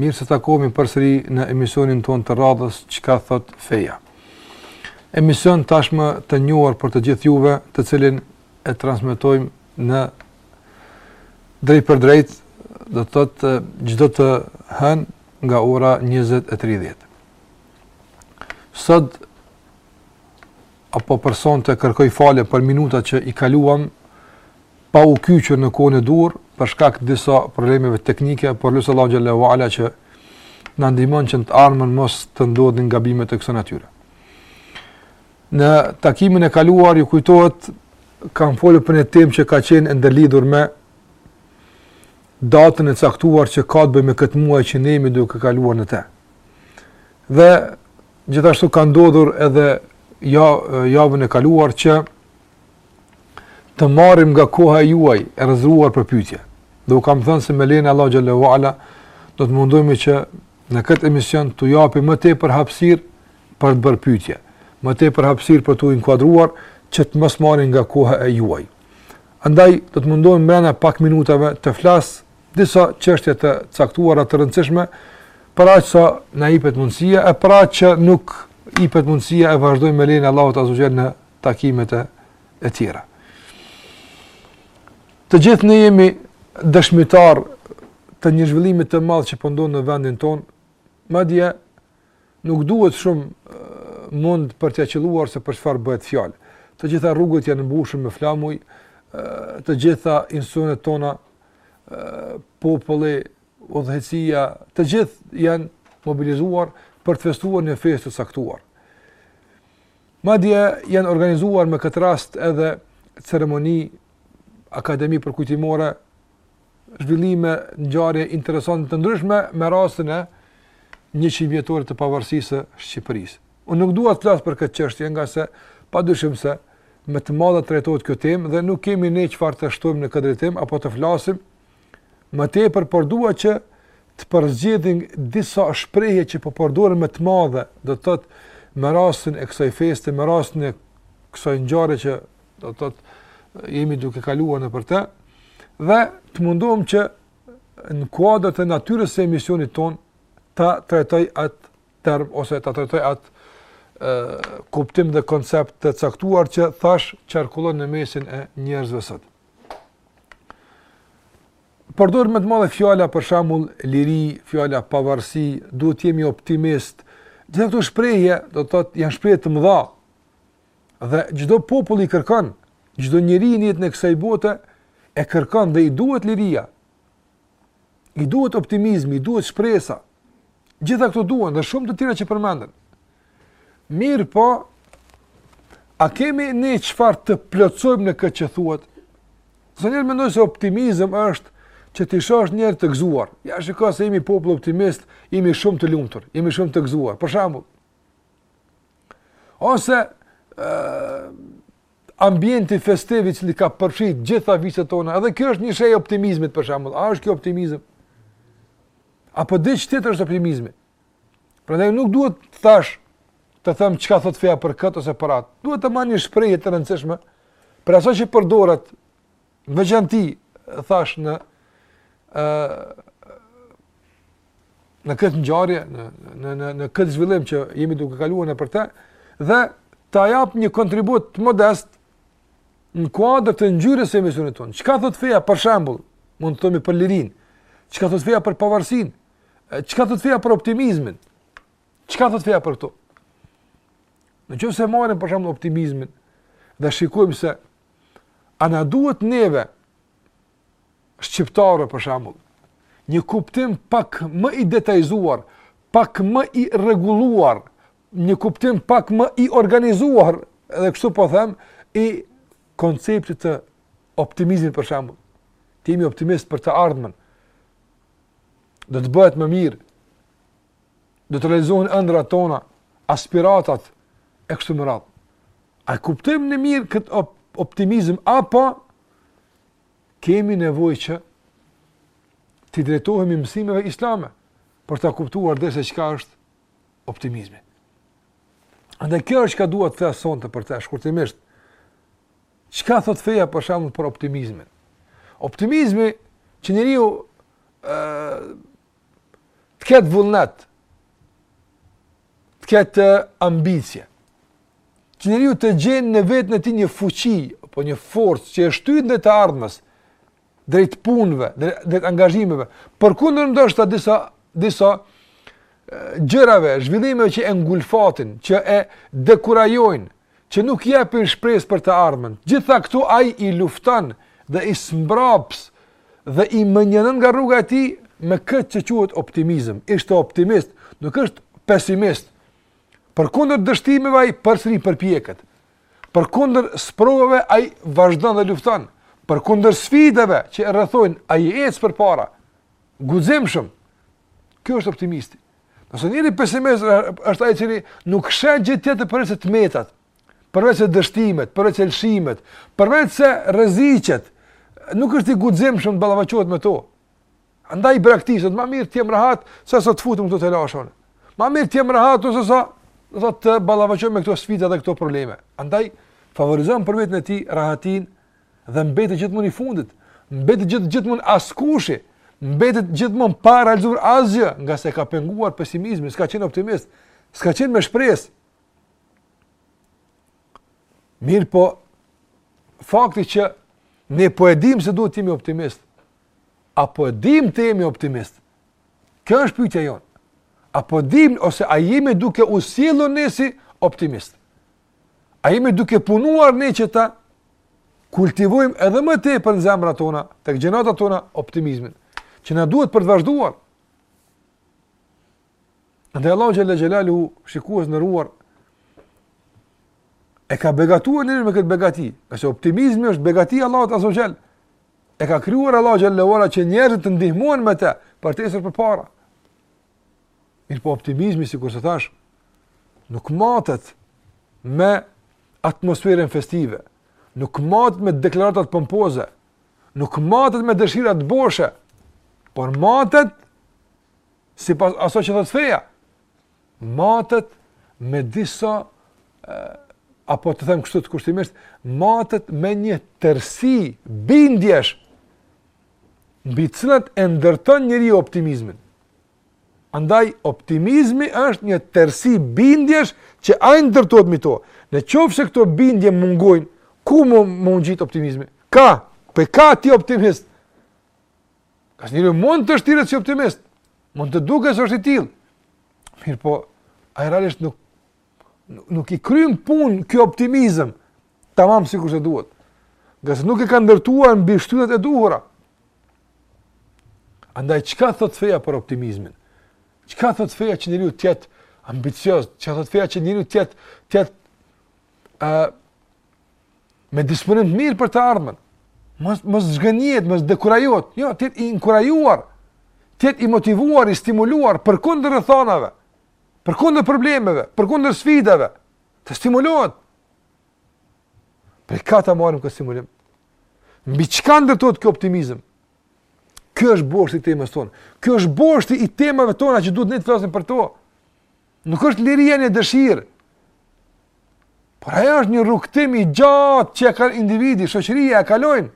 Mirë se takohemi përsëri në emisionin tonë të radhës Çka thotë feja. Emision tashmë të njohur për të gjithë juve, të cilin e transmetojmë në drejtpërdrejt, do të thotë çdo të hënë nga ora 20:30. Sot apo për sonte kërkoj falje për minutat që i kaluam pa u kyçur në kohën e duhur për shkak të disa problemeve teknike, por lutja Allahut xhelle ue ala që të na ndihmojë që në të ardhmen mos të ndodhin gabime të kësaj natyre. Në takimin e kaluar ju kujtohet kam folur për një temë që ka qenë e ndërlidhur me datën e caktuar që ka të bëjë me këtë muaj që ne jemi duke kaluar në të. Dhe gjithashtu ka ndodhur edhe ja, javën e kaluar që të marrim nga koha e juaj e rezervuar për pyetje. Dhe u kam thënë se me lejen e Allahut xhelle ue ala do të mundohemi që në këtë emision t'u japim më tepër hapësirë për të bërë pyetje, më tepër hapësirë për t'u inkuadruar që të mos marrim nga koha e juaj. Andaj do të mundohem brenda pak minutave të flas disa çështje të caktuara të rëndësishme për aq sa na jepet mundësia e për aq që nuk jepet mundësia e vazhdojmë me lejen e Allahut azze ue xhel në takimet e e tjera. Të gjithë ne jemi dëshmitarë të një zhvillimit të madh që po ndodh në vendin tonë. Madje nuk duhet shumë mund për ta qëlluar se për çfarë bëhet fjalë. Të gjitha rrugët janë mbushur me flamuj, të gjitha institucionet tona, populli, udhëheqësia, të gjithë janë mobilizuar për të festuar një festë të caktuar. Madje janë organizuar me këtë rast edhe ceremoni, akademi përkujtimore, zhvillime, ngjarje interesante të ndryshme me rastin e 100-vjetorit të pavarësisë së Shqipërisë. Unë nuk dua të flas për këtë çështje ngase padyshim se me të madhe trajtohet kjo temë dhe nuk kemi ne çfarë të shtojmë në këtë drejtim apo të flasim më tepër por dua që të përzgjedhim disa shprehje që po përdoren me të madhe, do të thotë me rastin e kësaj feste, me rastin e kësaj ngjarje që do të thotë jemi duke kaluar nëpër të dhe të mundohem që në kuadër të natyrës së emisionit tonë ta trajtoj atë term ose ta trajtoj atë kuptim dhe koncept të caktuar që thashë qarkullon në mesin e njerëzve sot. Përdoret me të madhe fjala për shembull liri, fjala pavarësi, duhet të jemi optimistë. Gjithë këto shprehje do të thotë janë shprehje të mëdha. Dhe çdo popull i kërkon, çdo njeri në jetën e kësaj bote e kërkon dhe i duhet liria. I duhet optimizmi, i duhet shpresa. Gjitha këto duhen dhe shumë të tjera që përmenden. Mirëpo, a kemi ne çfarë të plotësojmë në këtë që thuhet? Se njerëz mendojnë se optimizm është që t'i shohësh njerëzit e gëzuar. Ja shiko se jemi popull optimist, jemi shumë të lumtur, jemi shumë të gëzuar. Për shembull, ose, ambienti festiv i cili ka përfshirë të gjitha viset tona, edhe kjo është një shenjë e optimizmit për shembull. A është kjo optimizëm? Apo diç tjetër është optimizmi? Prandaj nuk duhet thash të them çka thot feja për këtë ose për atë. Duhet ta marr një shprehje të rëndësishme prej aso që përdoret veçanti thash në ë në këtë ngjarje, në në në në këtë zhvillim që jemi duke kaluar nëpër të dhe ta jap një kontribut modest në kuadër të ngjyrës së emisionit tonë. Çka thot feja për shembull, mund të themi për lirinë. Çka thot feja për pavarësinë? Çka thot feja për optimizmin? Çka thot feja për këto? Në qoftë se marrim për shembull optimizmin dhe shikojmë se A na duhet neve, shqiptarëve për shembull, një kuptim pak më i detajizuar, pak më i rregulluar, një kuptim pak më i organizuar, edhe kështu po them, i konceptit të optimizmit për shembull. Të jemi optimist për të ardhmen, do të bëhet më mirë, do të realizohen ëndrrat tona, aspiratat e kështu me radhë. A kuptojmë ne mirë këtë op optimizëm apo kemi nevojë që t'u drejtohemi mësimeve islame për ta kuptuar dhe se çka është optimizmi. Andaj kjo është çka thotë feja sonte për të shkurtimisht. Çka thot feja për shembull për optimizmin? Optimizmi që njeriu ë të ketë vullnet, të ketë ambicje, që njeriu të gjejë në veten e tij një fuqi, apo një forcë që e shtyn drejt të ardhmes, drejt punëve, drejt angazhimeve, përkundër ndoshta disa, disa gjërave, zhvillimeve që e ngulfatin, që e dekurajojnë, që nuk i japin shpresë për të ardhmen. Gjitha këto ai i lufton dhe i zmbraps dhe i mënjanon nga rruga e tij me këtë që quhet optimizëm. Është optimist, nuk është pesimist. Përkundër dështimeve ai përsëri përpjeket. Përkundër sprovave ai vazhdon dhe lufton. Përkundër sfidave që e rrethojnë, ai ec përpara guximshëm. Ky është optimisti. Nëse njeri pesimist është ai që nuk sheh gjë tjetër përveç se të metat, përveç se dështimet, përveç se lëshimet, përveç se rreziqet, nuk është i guximshëm të ballafaqohet me to. Andaj braktisët, më mirë të jem rahat se sa të futem këtu telashe. Më mirë të jem rahat se sa të ballafaqohem me këto sfida dhe këto probleme. Andaj favorizon për veten e tij rahatin dhe mbetet gjithmonë i fundit, mbetet gjith gjithmonë askushi, mbetet gjithmonë pa realizuar asgjë, ngase e ka penguar pesimizmi, s'ka qenë optimist, s'ka qenë me shpresë. Mirëpo, fakti që ne po e dimë se duhet të jemi optimist, a po e dimë të jemi optimist, kjo është pyetja jonë, a po dimë ose a jemi duke u sjellur ne si optimist. A jemi duke punuar ne që ta kultivojmë edhe më tepër në zemrat tona, te gjeneratat tona, optimizmin, që na duhet për të vazhduar. Dhe Allahu xhele xhelaluhu qoftë i nderuar, e ka begatuar njeriun me këtë begati, se optimizmi është begati e Allahut azze ve xhel, e ka krijuar Allahu xhele ve ala që njerëzit të ndihmohen me te, për të ecur përpara. Mirëpo optimizmi, sikurse thashë, nuk matet me atmosferën festive, nuk matet me deklaratat pompoze, nuk matet me dëshirat boshe, por matet, sipas asaj që thotë feja, matet me disa, apo të them kështu kushtimisht, matet me një tërësi bindjesh, mbi të cilat e ndërton njeriu optimizmin. Andaj, optimizmi është një tërësi bindjesh që ai ndërtohet mbi to. Në qoftë se këto bindje mungojnë, ku me u ngjit optimizmi? Kah, prej kah të jetë optimist. Ngase njeriu mund të shtiret si optimist. Mund të duket se është i tillë. Mirëpo, ai realisht nuk nuk i kryen punë ky optimizëm tamam sikurse duhet. Ngase nuk e ka ndërtuar mbi shtyllat e duhura. Andaj, çka thotë feja për optimizmin? Çka thotë feja që njeriu të jetë ambicioz? Çka thotë feja që njeriu të jetë, të jetë, uh, me disponim të mirë për të ardhmen? Mos, mos zhgënjehet, mos dekurajohet. Jo, të jetë i inkurajuar, të jetë i motivuar, i stimuluar përkundër rrethanave, përkundër problemeve, përkundër sfidave. Të stimulohet. Prej kah ta marrim këtë stimulim? Mbi çka ndërtohet ky optimizëm? Ky është boshti i temës tonë. Ky është boshti i temave tona që duhet ne të flasim për to. Nuk është liria një dëshirë. Por ajo është një rrugëtim i gjatë që ka individi, shoqëria e kalojnë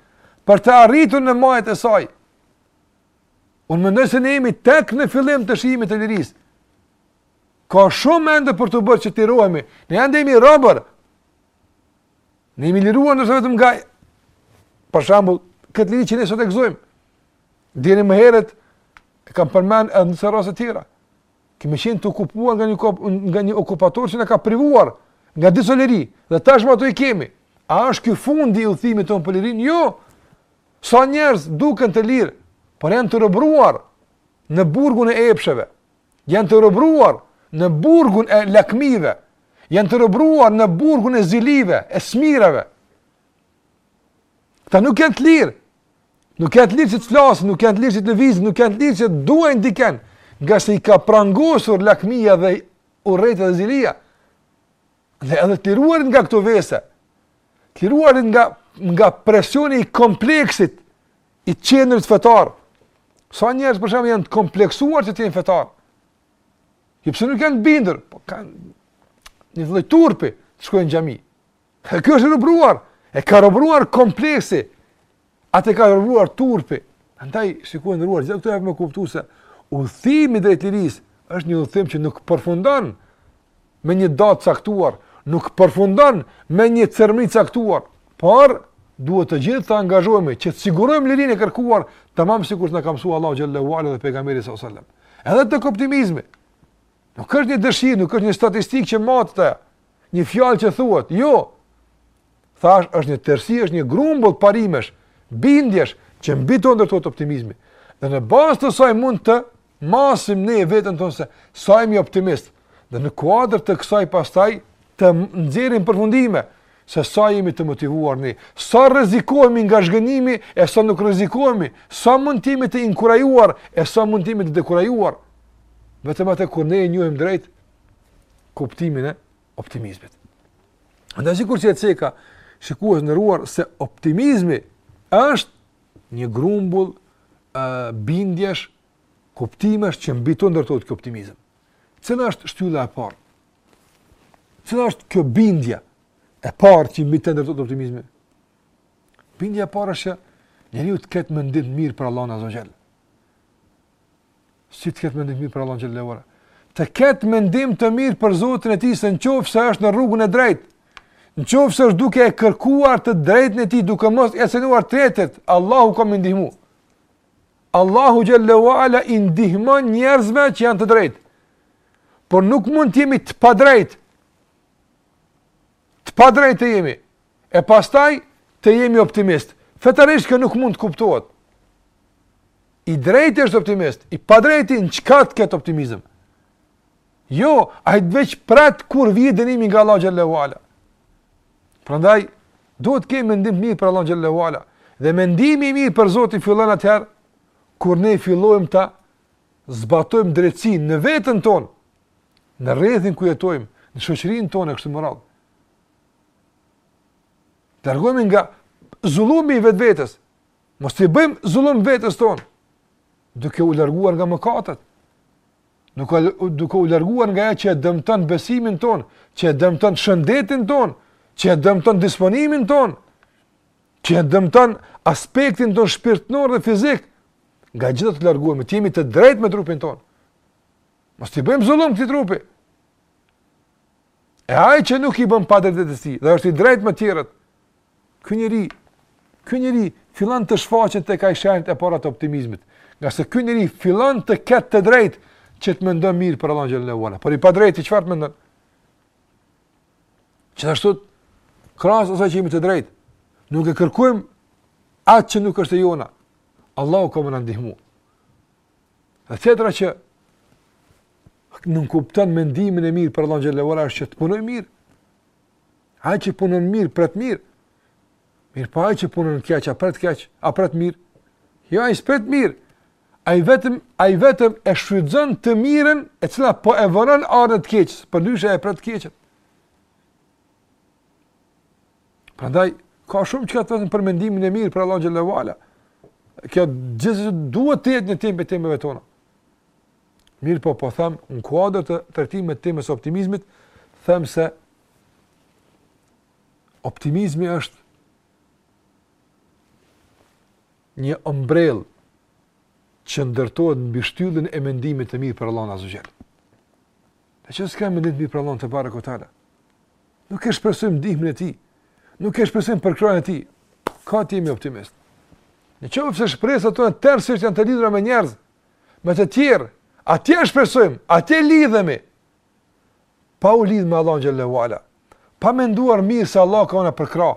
për të arritur në majët e saj. Unë mendoj se ne jemi tek në fillim të shijimit të lirisë. Ka shumë ende për t'u bërë që të lirohemi. Ne ende jemi robër. Ne jemi liruar ndoshta vetëm nga për shembull, këtë liri që ne sot e gëzojmë. Dini më herët e kam përmend edhe në raste të tjera. Kemi qenë të okupuar nga një nga një okupator që na ka privuar nga disa liri dhe tashmë ato i kemi. A është ky fundi i udhëtimit tonë për lirinë? Jo. Sa njerëz duken të lirë, por janë të robëruar në burgun e epsheve. janë të robëruar në burgun e lakmive, janë të robëruar në burgun e zilive, e smirave. Këta nuk janë të lirë, nuk janë të lirë që të flasin, nuk janë të lirë që të lëvizin, nuk janë të lirë që të duajnë dikën, ngase i ka prangosur lakmia dhe urrejtja dhe zilia. Dhe edhe të liruarit nga këto vese, të liruarit nga, nga presioni i kompleksit, i të qenurit fetar, sa njerëz për shembull janë të kompleksuar që të jenë fetar, jo pse nuk janë të bindur, po kanë një lloj turpi, të shkojnë në xhami, e kjo është robëruar, e ka robëruar kompleksi, Atë e ka robëruar turpi. Andaj, shikues të nderuar, gjithë këto për me kuptu se udhëtimi drejt lirisë është një udhëtim që nuk përfundan me një datë të caktuar, nuk përfundan me një ceremoni të caktuar, por duhet të gjithë të angazhohemi që të sigurojmë lirinë e kërkuar tamam sikur që na ka mësu Allahu xhel-le ue ala dhe Pejgamberi s.a.s. Edhe tek optimizmi, nuk është një dëshirë, nuk është një statistikë që matet, një fjalë që thuhet, jo, Thashë, është një tërësi, është një grumbull parimesh, bindjesh që mbi to ndërtohet optimizmi. Dhe në bazë të saj mund të masim ne veten tonë se sa jemi optimistë. Dhe në kuadër të kësaj pastaj të nxjerrim përfundime se sa jemi të motivuar ne, sa rrezikohemi nga zhgënjimi e sa nuk rrezikohemi, sa mund të jemi të inkurajuar e sa mund të jemi të dekurajuar. Vetëm atë kur ne e njohim drejt kuptimin e optimizmit. Andaj sikur që e ceka, shikues të nderuar, se optimizmi është një grumbull uh, bindjesh, kuptimesh që mbi to ndërtohet kjo optimizëm. Cila është shtylla e parë? Cila është kjo bindja e parë që mbi të ndërtohet optimizmi? Bindja e parë është që njeriu të ketë mendim të mirë për Allahun azze ue xhel. si të ketë mendim të mirë për Allahun xhallahu ala. Të ketë mendim të mirë për Zotin e tij se në qoftë se është në rrugën e drejtë, në qoftë se është duke e kërkuar të drejtën e tij duke mos e cenuar të tjetrit, Allahu ka me i ndihmu. Allahu xhallahu ala i ndihmon njerëzve që janë të drejtë. Por nuk mund të jemi të padrejtë. Të padrejtë jemi. E pastaj të jemi optimist. Fetarisht kjo nuk mund të kuptohet. I drejti është optimist, i padrejti në çka të ketë optimizëm. Jo, ai veç pret kur vjen dënimi nga Allah xhallahu ala. Prandaj duhet të kemi mendim mirë për Allah xhallahu ala. Dhe mendimi i mirë për Zotin fillon atëherë kur ne fillojmë ta zbatojmë drejtësinë në veten tonë, në rrethin ku jetojmë, në shoqërinë tonë e kështu me radhë. Largohemi nga zullumi i vetvetes. Mos t'i bëjmë zullum vetes tonë. Duke u larguar nga mëkatet. Duke, duke u larguar nga ajo që e dëmton besimin tonë, që e dëmton shëndetin tonë, që e dëmton disponimin tonë, që e dëmton aspektin tonë shpirtëror dhe fizik. Nga të gjitha të largohemi, të jemi të drejtë me trupin tonë. Mos t'i bëjmë zullum këtij trupi. E ai që nuk i bën padrejtësi, dhe është i drejtë me tjerët. Ky njeri, ky njeri fillon të shfaqen tek ai shenjat e para të optimizmit. Ngase ky njeri fillon të ketë të drejtë që të mendojë mirë për Allahun xhallahu ala. Por i padrejti çfarë mendon? Gjithashtu krahas asaj që jemi të drejtë, nuk e kërkojmë atë që nuk është e jona. Allahu ka me ndihmu. Dhe tjetra që nënkupton mendimin e mirë për Allahun xhelalu ala është që të punojë mirë. Ai që punon mirë pret mirë. Mirëpo ai që punon keq, a pret keq, a pret mirë? Jo, ai s'pret mirë. Ai vetëm, ai vetëm e shfrytëzon të mirën e cila po e vonon ardhjen e të keqes, përndryshe e pret të keqen. Prandaj ka shumë çka të thënë për mendimin e mirë për Allahu xhelalu ala. Kjo gjithsesi duhet të jetë një temë prej temave tona. Mirëpo, po them, në kuadër të trajtimit të temës së optimizmit, them se optimizmi është një ombrellë që ndërtohet mbi shtyllën e mendimit të mirë për Allahun azze ue xhel. E që s'ka mendim mirë për Allahun tebareke ue teala. Nuk e shpresojmë ndihmën e tij. Nuk e shpresojmë përkrahjen e tij. Ka të jemi optimist. Në qoftë se shpresat tona tërësisht janë të lidhra me njerëz, me të tjerë, atje shpresojmë, atje lidhemi. Pa u lidhë me Allahun xhele ue ala. Pa menduar mirë se Allahu ka me na përkrah.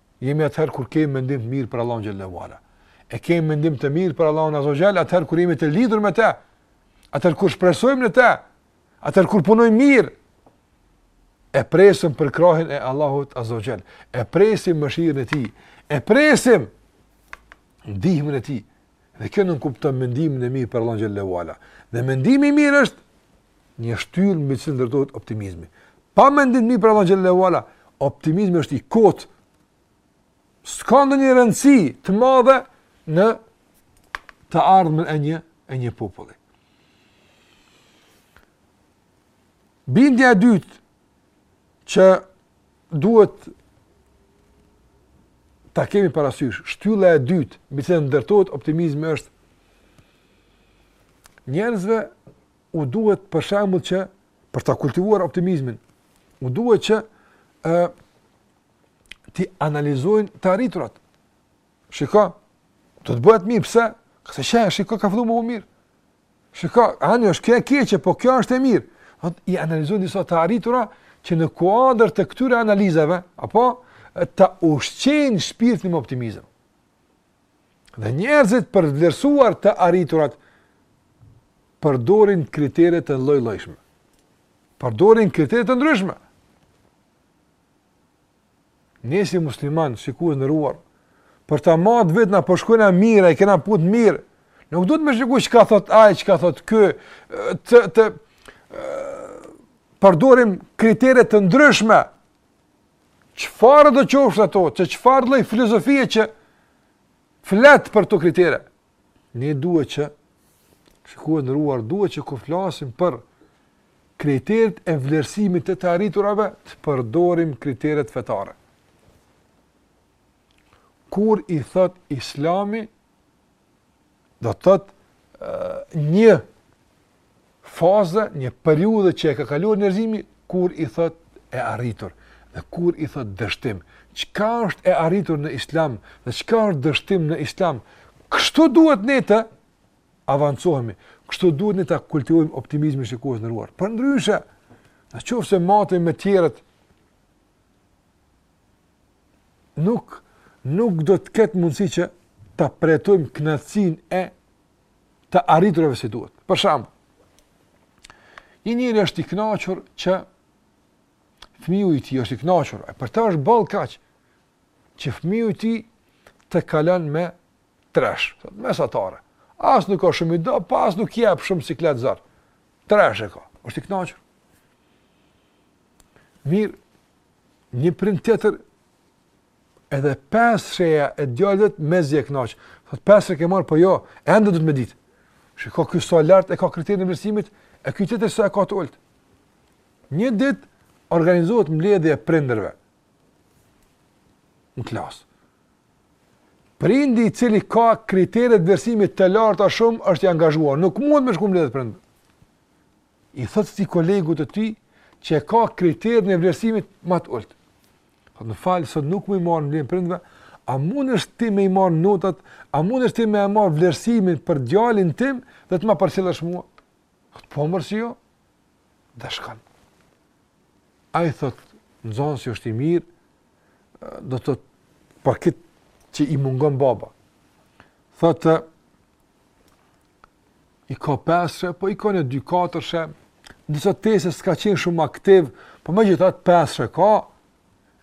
Jemi atëherë kur kemi mendim të mirë për Allahun xhel-le ve ala. E kemi mendim të mirë për Allahun azze ve xhel atëherë kur jemi të lidhur me të. Atëherë kur shpresojmë në të. Atëherë kur punojmë mirë e presim përkrahjen e Allahut azze ve xhel. E presim mëshirën e tij. E presim ndihmën e tij. Dhe kjo nënkupton mendimin e mirë për Allahun xhel-le ve ala. Dhe mendimi i mirë është Një shtyllë mbi të cilën ndërtohet optimizmi. Pa mendim të mirë për Allahun xhel-le ve ala, optimizmi është i kot. S'ka ndonjë rëndësi të madhe në të ardhmen e një e një populli. Bindja e dytë që duhet ta kemi parasysh, shtylla e dytë mbi të cilën ndërtohet optimizmi është njerëzve u duhet për shembull që për ta kultivuar optimizmin, u duhet që ë t'i analizojnë të arriturat. Shiko, do të bëhet mirë pse? Këse që e shiko ka fillu më mirë. Shiko, ani është kjo e keqe, po kjo është e mirë. Do t'i analizojnë disa të arritura që në kuadër të këtyre analizave, apo, ta ushqejnë shpirtin me optimizëm. Dhe njerëzit për të vlerësuar të arriturat përdorin kritere të llojllojshme. Përdorin kritere të ndryshme. Ne si muslimanë, shikues të nderuar, për ta matë veten a po shkojna mirë, a i kena punët mirë. Nuk duhet me shiku çka thotë ai, çka thotë ky, të të përdorim kritere të ndryshme Çfarëdo qofshin ato, çfarëdo lloj filozofie që flet për këto kritere. Ne duhet që shikues të nderuar duhet që kur flasim për kriteret e vlerësimit të të arriturave, të përdorim kriteret fetare. Kur i thotë Islami Do të thotë një faze, një periudhe që e ka kaluar njerëzimi kur i thotë e arritur dhe kur i thotë dështim. Çka është e arritur në Islam dhe çka është dështim në Islam? Kështu duhet ne të avancohemi. Kështu duhet ne ta kultivojmë optimizmin shikues të nderuar. Përndryshe, në qoftë se matemi me tjerët, nuk nuk do të ketë mundësi që ta përjetojmë kënaqësinë e të arriturave si duhet. Për shembull, një njeri është i kënaqur që fëmiju i tij është i kënaqur, e për të është boll kaq që fëmiju i tij të kalojë me tresh, mesatare. As nuk ka shumë i do, po as nuk jep shumë siklet zor. Tresh e ka. Është i kënaqur. Mirë, Një prind tjetër edhe pesëshja e djalit vet mezi e kënaq. Thot pesëshe ke marr po jo, ende duhet me ditë. Shikoj ky sa lart e ka kriterin e vlerësimit, e ky tjetër sa e ka të ulët. Një ditë organizohet mbledhje e prindërve në klasë. Prindi i cili ka kriteret vlerësimi të larta shumë, është i angazhuar, nuk mund me shku n'mbledhje prind. I thotë këtij kolegut të tij që e ka kriterin e vlerësimit ma të ulët. Po më fal, sot nuk muj me ardh n'mbledhjen e prindve, a mundesh ti me i marr notat, a mundesh ti me e marr vlerësimin për djalin tim dhe të ma përcjellësh mua? Thotë po more si jo, dhe shkon. Ai thotë, nxënësi është i mirë, do të thotë, për këtë që i mungon baba. Thotë, i ka pesëshe, po i ka nja dy katërshe, në disa teste s'ka qenë shumë aktiv, po megjithatë pesëshe ka,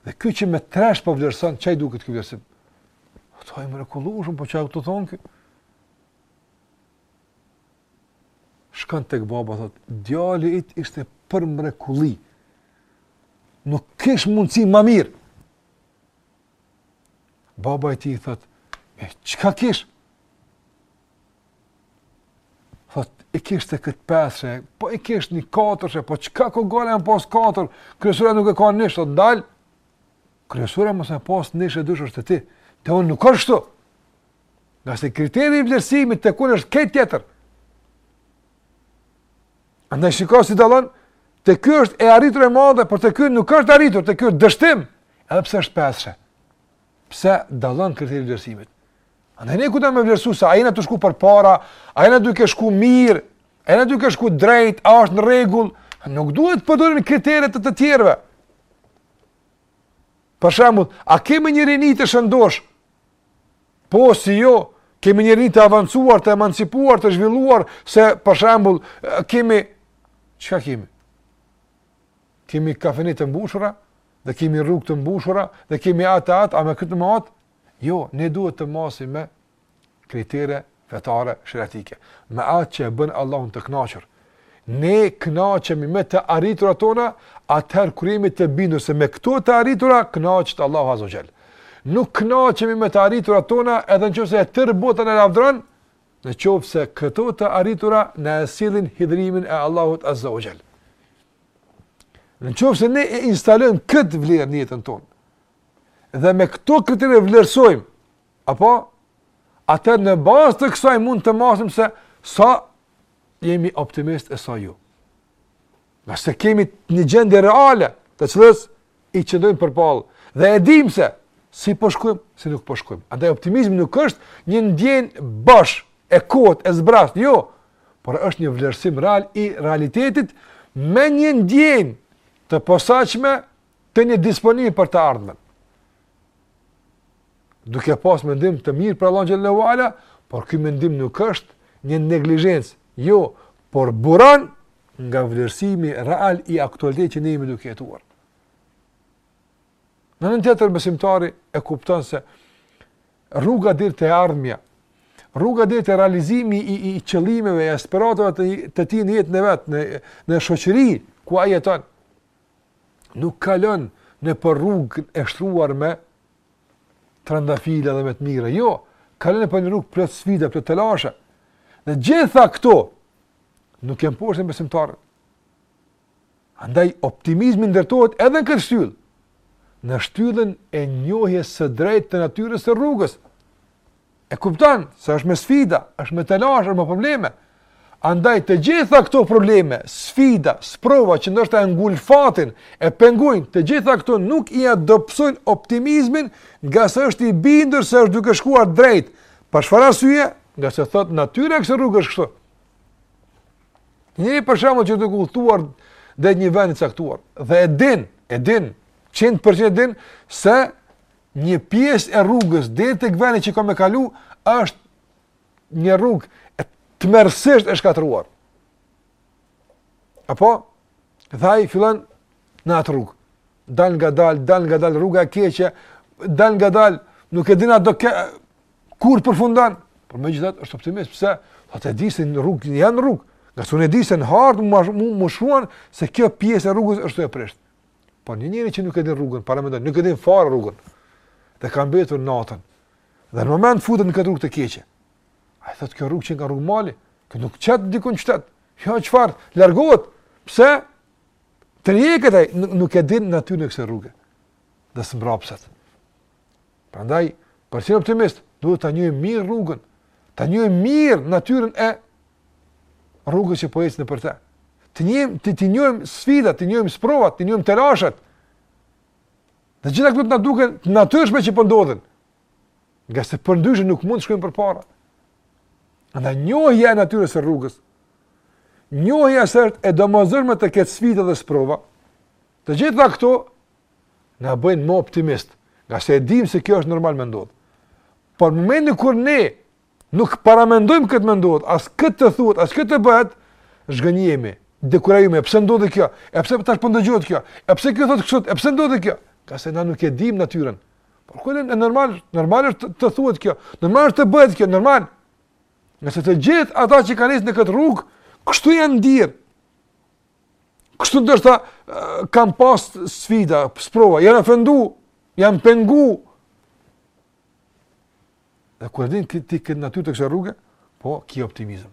dhe ky që me tresh po vlerëson, çka i duket ky vlerësim? Thotë i mrekullueshëm, po ç'i thonë kjo? Shkon tek baba, thot, djali yt ishte për mrekulli, nuk kish mundësi ma mirë. Baba i tij i thot, e çka kish? Thot, i kishte krejt pesëshe, po e kishte një katërshe, po çka ka gajle me pas katër, kryesorja nuk e ka njish, thot, ndal, kryesorja mos me pas njish e dysh është te ti, te unë nuk është ashtu, ngase kriteri i vlerësimit tek unë është krejt tjetër. Andaj shiko si dallon, te ky është e arritur e madhe, por te ky nuk është e arritur, te ky është dështim, edhe pse është pesëshe. Pse dallon kriteri i vlerësimit? Andaj ne kur dojmë me vlerësu se a jena tu shku përpara, a jena duke shku mirë, a jena duke shku drejt, a është në rregull, nuk duhet përdorim kritere të të tjerve. Për shembull, a kemi një rini të shëndosh? Po, si jo, kemi një rini të avancuar, të emancipuar, të zhvilluar, se për shembull, kemi, çka kemi? Kemi kafene të mbushura, dhe kemi rrugë të mbushura, dhe kemi atë atë, a me këtë matet? Jo, ne duhet të masim me kritere fetare sheriatike, me atë që e bën Allahun të knaqur. Ne knaqemi me të arritura tona, atëherë kur jemi të bindur se me këto të arritura, knaqet Allahu azze ve xhel. Nuk knaqemi me të arritura tona edhe në qoftë se e tërë bota na lavdron, në qoftë se këto të arritura na e sjellin hidhërimin e Allahut azze ve xhel. Në qoftë se ne e instalojmë këtë vlerë në jetën tonë, dhe me këto kriteri vlerësojmë, apo, atëherë në bazë të kësaj mund të masim se sa jemi optimist e sa jo. Nëse kemi një gjendje reale të cilës i qëndrojmë përballë, dhe e dimë se si po shkojmë, si nuk po shkojmë. Andaj optimizmi nuk është një ndjenjë boshe, e kotë, e zbrazët, jo, por është një vlerësim real i realitetit me një ndjenjë të posaçme të një disponimi për të ardhmen. Duke pas mendim të mirë për Allahun xhele ue ala, por ky mendim nuk është një neglizhencë, jo, por buron nga vlerësimi real i aktualitetit që ne jemi duke jetuar. Në anën tjetër besimtari e kupton se rruga deri te e ardhmja, rruga deri te realizimi i, i, i qëllimeve e aspiratave të, të tij në jetën e vet, në, në shoqëri, ku ai jeton, nuk kalon nëpër rrugën e shtruar me trëndafila dhe me të mira. Jo, kalon nëpër një rrugë plot sfida, plot telashe. Dhe gjitha këto, nuk e mposhtin besimtarin. Andaj optimizmi ndërtohet edhe në këtë shtyllë, në shtyllën e njohjes së drejtë të natyrës së rrugës. E kupton se është me sfida, është me telashe, është me probleme. Andaj të gjitha këto probleme, sfida, sprova që ndoshta e ngulfatin, e pengojnë, të gjitha këto nuk ia dobësojnë optimizmin, ngase është i bindur se është duke shkuar drejt. Për çfarë arsye? Ngase thotë natyra e kësaj rruge është kështu. Njeri për shembull është duke udhëtuar drejt një vendi të caktuar dhe e din, e din, 100% e din se një pjesë e rrugës deri tek vendi që ka me kalu është një rrugë tmerrësisht e shkatëruar. Apo dhe ai fillon në atë rrugë. Dalngadalë, dalngadalë rruga e keqe, dalngadalë, nuk e din atë do ke Kur të përfundon? Por megjithatë është optimist, pse? Thotë e di se në rrugë, jam në rrugë, ngase unë e di se në hartë më, më, më shkruan se kjo pjesë e rrugës është e prishtë. Por një njeri që nuk e din rrugën, apo nuk e din fare rrugën, dhe ka mbetur natën, dhe në moment futet në këtë rrugë të keqe. Ai thotë kjo rrugë qenka rrugë mali, kjo nuk të qet dikun në qytet, jo çfarë, largohet, pse? Për arsye se, nuk e din natyrën e kësaj rruge, dhe zmbrapset. Prandaj, për të qenë optimist, duhet ta njohim mirë rrugën, ta njohim mirë natyrën e rrugës që po ecim për te. Të njohim, të, të njohim sfidat, të njohim sprovat, të njohim telashet. Dhe gjitha këto të na duken të natyrshme që po ndodhin. Po ngase përndryshe nuk mund të shkojmë përpara. Në njohja e natyrës së rrugës, njohja se është e domosdoshme të ketë sfida dhe sprova, të gjitha këto na bëjnë më optimist, ngase e dimë se kjo është normal me ndodhë. Por momentin kur ne nuk paramendojmë këtë me ndodhë, as këtë të thuhet, as këtë të bëhet, zhgënjehemi, dekurajohemi, e pse ndodh kjo, e pse tash po dëgjohet kjo, e pse kjo thotë kështu, e pse ndodh kjo, ngase na nuk e dimë natyrën. Por kjo është normal, normal është të, të thuhet kjo, normal është të bëhet kjo, normal. Nëse të gjithë ata që kanë nisë në këtë rrugë, kështu janë ndier, Kështu ndoshta kanë pas sfida, sprova, janë ofendu, janë pengu. Dhe kur din ti ti këtë natyrë të kësaj rruge, po ki optimizëm.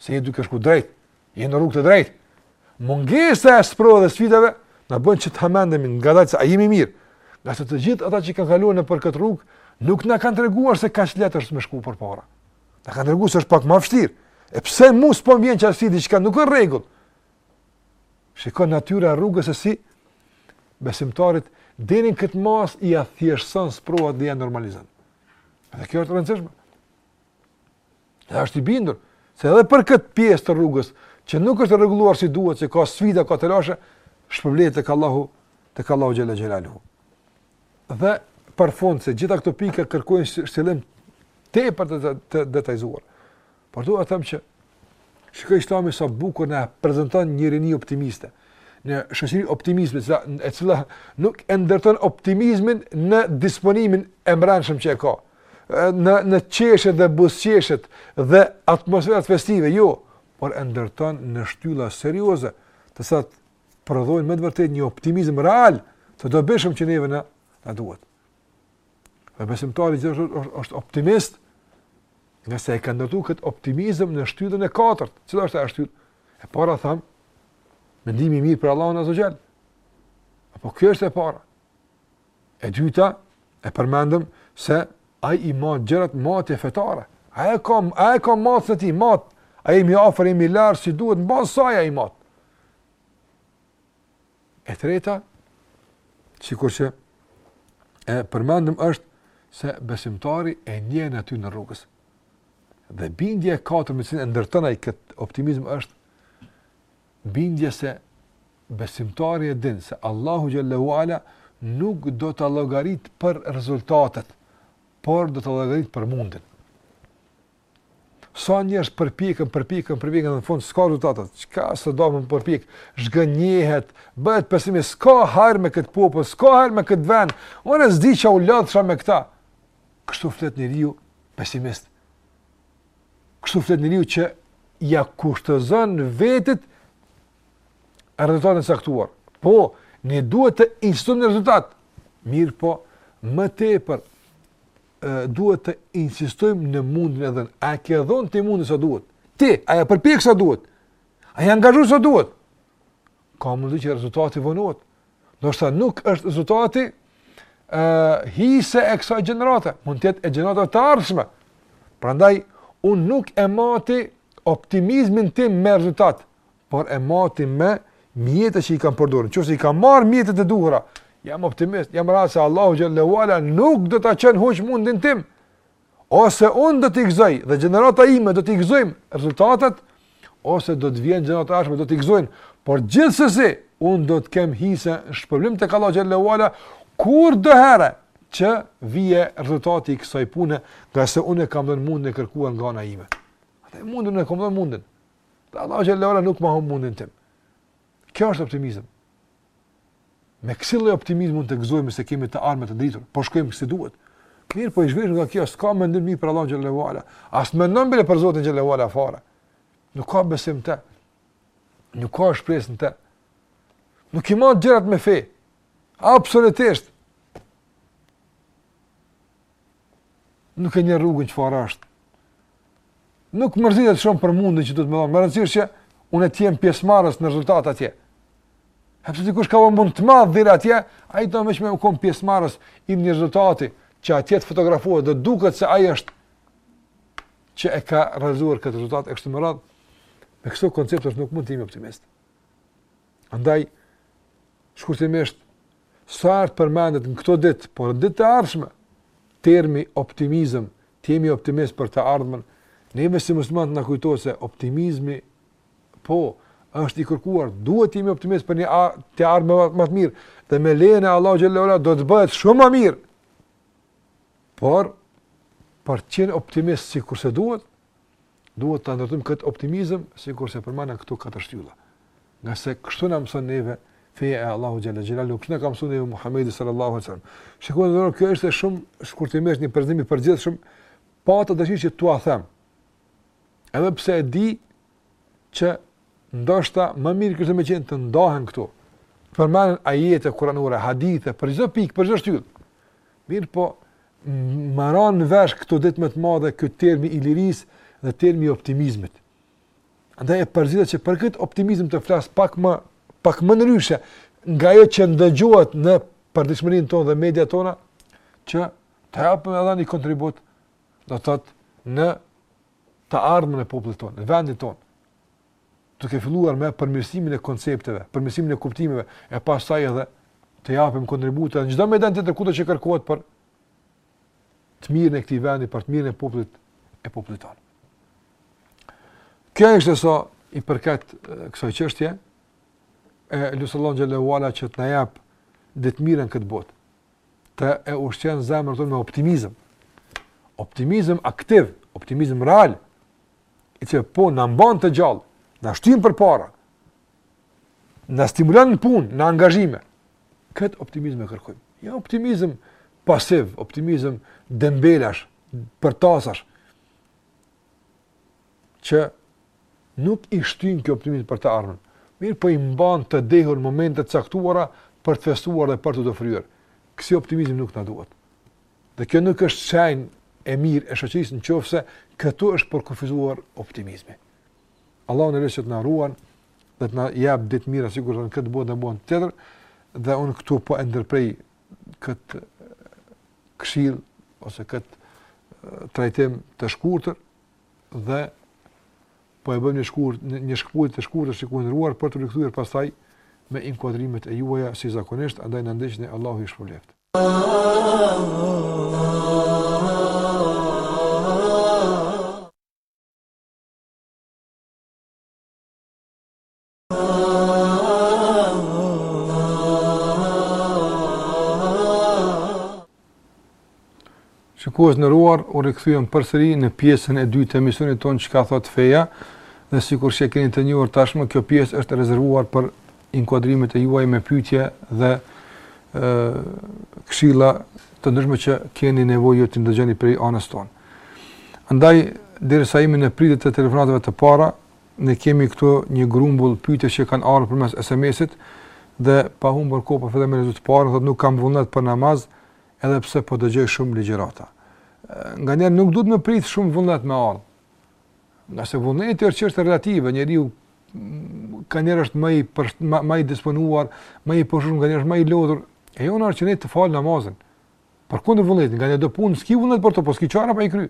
Se je duke shku drejt, je në rrugë të drejtë. Mungesa e sprova dhe sfidave na bën që të hamendemi ngadalë se a jemi mirë. Ngase të gjithë ata që kanë kaluar nëpër këtë rrugë nuk na kanë treguar se kaq lehtë është me shku përpara. Na kanë treguar se është pak ma vështirë. E pse mu s'po vjen që asi diçka nuk është në rregull. Shikon natyra e rrugës se si besimtarit deri në këtë masë ia thjeshtëson sprovat dhe ia normalizon. Dhe kjo është e rëndësishme. Dhe është i bindur se edhe për këtë pjesë të rrugës që nuk është rregulluar si duhet, që ka sfida, ka telashe, shpërblehet tek Allahu, tek Allahu xhele xhelaluhu. Dhe për fund se gjitha këto pika kërkojnë shtjellim tepër të, të detajzuar. Por dua të them që shikoj Islami sa bukur na prezanton një rini optimiste. Në shoqëri optimizmi, e cila, e cila nuk e ndërton optimizmin në disponimin e mbrendshëm që e ka në në qeshjet dhe buzëqeshjet dhe atmosferat festive, jo, por e ndërton në shtylla serioze, të cilat prodhojnë me të vërtetë një optimizëm real të dobishëm që neve na na duhet. Dhe besimtari që është, është optimist, nëse e ka ndërtu këtë optimizëm në shtyllën e katër. Cila është ajo shtyllë? E para thamë, mendimi i mirë për Allahun azze ue xhel. Apo kjo është e para. E dyta, e përmendëm se ai i mat gjërat me matje fetare. Ai e ka, ai e ka matë në ti, matë. Ai ma afër, ai ma larg, si duhet, në bazë saj ai mat. E treta, sikurse e përmendëm është se besimtari e njeh natyrën e rrugës. Dhe bindja e katërt me të cilën e ndërton ai këtë optimizm është bindja se besimtari e din se Allahu xhel-le ue ala nuk do ta llogarit për rezultatet, por do ta llogarit për mundin. Sa njerëz përpiqen, përpiqen, përpiqen dhe në fund s'ka rezultate. Çka s'do me u përpjek, zhgënjehet, bëhet pesimist, s'ka hajr me këtë popull, s'ka hajr me këtë vend. Unë s'di ça u lodhsha me këta. Kështu flet njeriu pesimist. Kështu flet njeriu që ia kushtëzon vetit rezultatin e caktuar. Po, ne duhet të insistojmë në rezultat. Mirëpo, më tepër duhet të insistojmë në mundin e dhënë. A e ke dhënë ti mundin sa duhet? Ti, a je përpjek sa duhet? A je angazhu sa duhet? Ka mund që rezultati vonohet. Ndoshta nuk është rezultati uh, hise e kësaj gjenerate. Mund të jetë e gjeneratave të ardhshme. Prandaj, unë nuk e mati optimizmin tim me rezultat. por e mati me mjetet që i kam përdorur. Nëse i kam marrë mjetet e duhura, jam optimist, jam rahat se Allahu xhel-le ue ala nuk do ta çon huq mundin tim. Ose unë do t'i gëzoj dhe gjenerata ime do t'i gëzojmë rezultatet, ose do të vjen gjeneratat e ardhshme do t'i gëzojnë, por gjithsesi unë do të kem hise në shpërblim tek Allahu xhel-le ue ala kurdoherë që vjen rezultati i kësaj pune, ngase unë kam dhënë mundin e kërkuar nga ana ime. Atë mundin e kam dhënë mundin. Dhe Allahu xhel-le ue ala nuk ma humb mundin tim. Kjo është optimizm. Me kësi lloj optimizmi mund të gëzohemi se kemi të ardhme të ndritur, po shkojmë si duhet. Mirëpo, i zhveshur nga kjo, s'ka mendim të mirë për Allahun xhel-le ue ala. As mendim bile për Zotin xhel-le ue ala fare. Nuk ka besim në të. Nuk ka shpresë në të. Nuk i mat gjërat me fe. Absolutisht. nuk e njeh rrugën çfarë është. Nuk mërzitet shumë për mundin që duhet me dhonë, me rëndësi që unë të jem pjesëmarrës në rezultat atje. Edhe pse dikush ka vënë mund të madh deri atje, ai do veç me u konë pjesëmarrës i një rezultati që atje të fotografohet dhe duket se ai është që e ka realizuar këtë rezultat e kështu me radhë, me këto koncepte nuk mund të jemi optimist. Andaj, shkurtimisht, sa herë të përmendet në këto ditë, por në ditët e ardhshme, termi optimizëm, të jemi optimist për të ardhmen, neve si musliman të na kujtohet se optimizmi, po, është i kërkuar, duhet të jemi optimist për një të ardhme më të mirë, dhe me lejen e Allahut xhel-le ue ala do të bëhet shumë më mirë, por, për të qenë optimist sikurse duhet, Duhet ta ndërtojmë këtë optimizëm, sikurse përmenda këto katër shtylla. Ngase kështu na mëson neve feja e Allahut xhelle xhelaluhu, kështu na ka mësuar neve Muhamedi sallallahu alaihi wasallam. Shikoni dorë, kjo është shumë shkurtimisht një prezantim i përgjithshëm, pata dëshirë që t'ua them. Edhe pse e di, që ndoshta më mirë kishte me qenë të ndahen këto, të përmenden ajete kuranore, hadithe, për çdo pikë, për çdo shtyllë. Mirëpo, më ra në vesh këto ditë me të madhe ky termi i lirisë dhe termi i optimizmit. Andaj e përzgjodha që për këtë optimizëm të flas pak më, pak më ndryshe nga ajo që ndëgjohet në përditshmërinë tonë dhe mediat tona, që të japim edhe një kontribut, do të thotë në të ardhmen e popullit tonë, e vendit tonë, duke filluar me përmirësimin e koncepteve, përmirësimin e kuptimeve, e pastaj edhe të japim kontribute në çdo mejdan, kudo që kërkohet për të mirën e këtij vendi, për të mirën e popullit e popullit tonë. Kjo është sa i përket kësaj çështje, e lus Allahun xhelle që të na japë dhe të mirën në këtë botë, ta ushqen zemrën tonë me optimizëm. Optimizëm aktiv, optimizëm real, i cili po na mban të gjallë, na shtyn përpara, na stimulon në punë, në angazhime. Këtë optimizëm e kërkojmë. E jo optimizëm pasiv, optimizëm dembelash, përtacash. që nuk i shtyn ky optimizëm për të ardhmen, mirëpo i mban të dehur në momente të caktuara për të festuar dhe për të dëfryer. Kësi optimizmi nuk na duhet. Dhe kjo nuk është shenjë e mirë e shoqërisë nëse këtu është përkufizuar optimizmi. Allahu e lusim të na ruan dhe të na jap të mira sikur në këtë botë edhe në botën tjetër dhe unë këtu po e ndërprej këtë këshillë ose këtë trajtim të shkurtër dhe po e bëjmë një shkurt një shkëputje të shkurtër shikues të nderuar për t'u rikthyer pastaj me inkuadrimet e juaja si zakonisht andaj na ndiqni Allahu ju shpërbleftë Shikues të nderuar, u rikthyem përsëri në pjesën e dytë të emisionit tonë çka thotë feja, dhe sikurse e keni të njohur tashmë, kjo pjesë është e rezervuar për inkuadrimet e juaja me pyetje dhe e, këshilla të ndryshme që keni nevojë ju t'i dëgjoni prej anës tonë. Andaj, derisa jemi në pritje të telefonatave të para, Ne kemi këtu një grumbull pyetjesh që kanë ardhur përmes SMS-it dhe pa humbur kohë po fillojmë me rezultatin e parë, thotë nuk kam vullnet për namaz, edhe pse po dëgjoj shumë ligjërata. Nganjëherë nuk duhet me prit shumë vullnet me ardh. Ngase vullneti është çështë relative, njeriu mm, kanjëherë është ma i, për, ma, ma i disponuar, ma i përshur, nganjëherë është ma i lodhur, e ajo, mirëpo ne të falim namazin, përkundër vullnetit, nganjëherë do punë, s'ki vullnet për të, po s'ki çare pa i kry,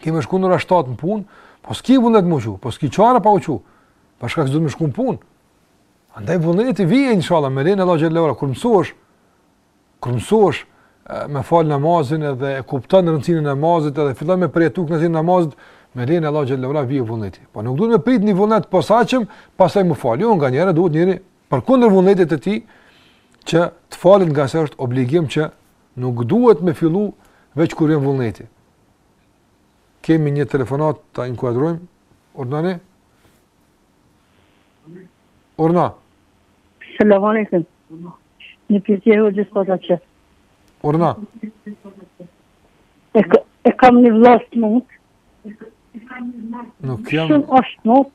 Ke me shku në ora 7 në punë, po s'ki vullnet me u çu, po s'ki çare pa u çu, pashë ka, se duhet me shku në punë. Andaj vullneti vjen, inshallah, me lejen e Allahut xhele ue ala, kur mësohesh, kur mësohesh me falë namazin edhe e kupton rëndësinë e namazit edhe fillon me përjetu kënaqësinë e namazit, me lejen e Allahut xhele ue ala vjen vullneti. Po nuk duhet me prit një vullnet të posaçëm, pastaj me u falë. Jo, nganjëherë duhet njeri Përkundër vullnetit të tij që të falet ngase është obligim që nuk duhet me fillu veç kur vjen vullneti. Kemi një telefonatë ta inkuadrojmë. Urdhnoni? Urdhno. Selam alejkum. Një pyetje hoxhë po ta qes. Urdhno. E, e kam një vlla smut. Nuk jam... Shumë është smut.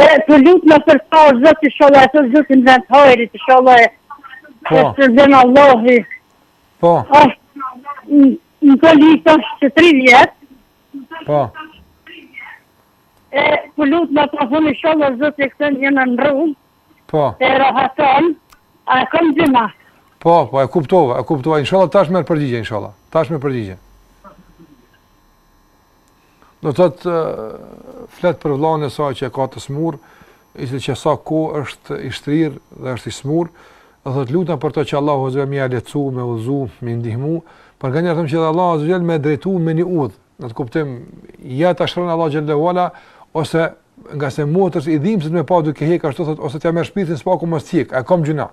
Edhe po lutna për ta o Zot inshallah e të zotin vend hajrit inshallah e po. e të zem Allahu. Po. Në polisë është që tri vjetë. Po. Edhe po lutna, po thom inshallah Zoti e qet në një në rrugë. Po. E rahaton. A e kom gjynah. Po, po, e kuptova, e kuptova. Inshallah, tash merr përgjigje, inshallah. Tash merr përgjigje. Do të thotë flet për vllanë e saj që e ka të smur, i cili qe sa kohë është i shtrir dhe është i smur, do të thotë lutem për të që Allahu azze ue xhel me ia lehtësu, me e udhzu, me i ndihmu, por nganjëherë thom që Allahu azze ue xhel me e drejtu në një udhë, në atë kuptim ja ta shëron Allahu xhele ue ala ose ngase motrës i dhimbset me e pa duke hek ashtu thotë ose t'ia merr shpirtin së paku mos të hek, a kam gjynah.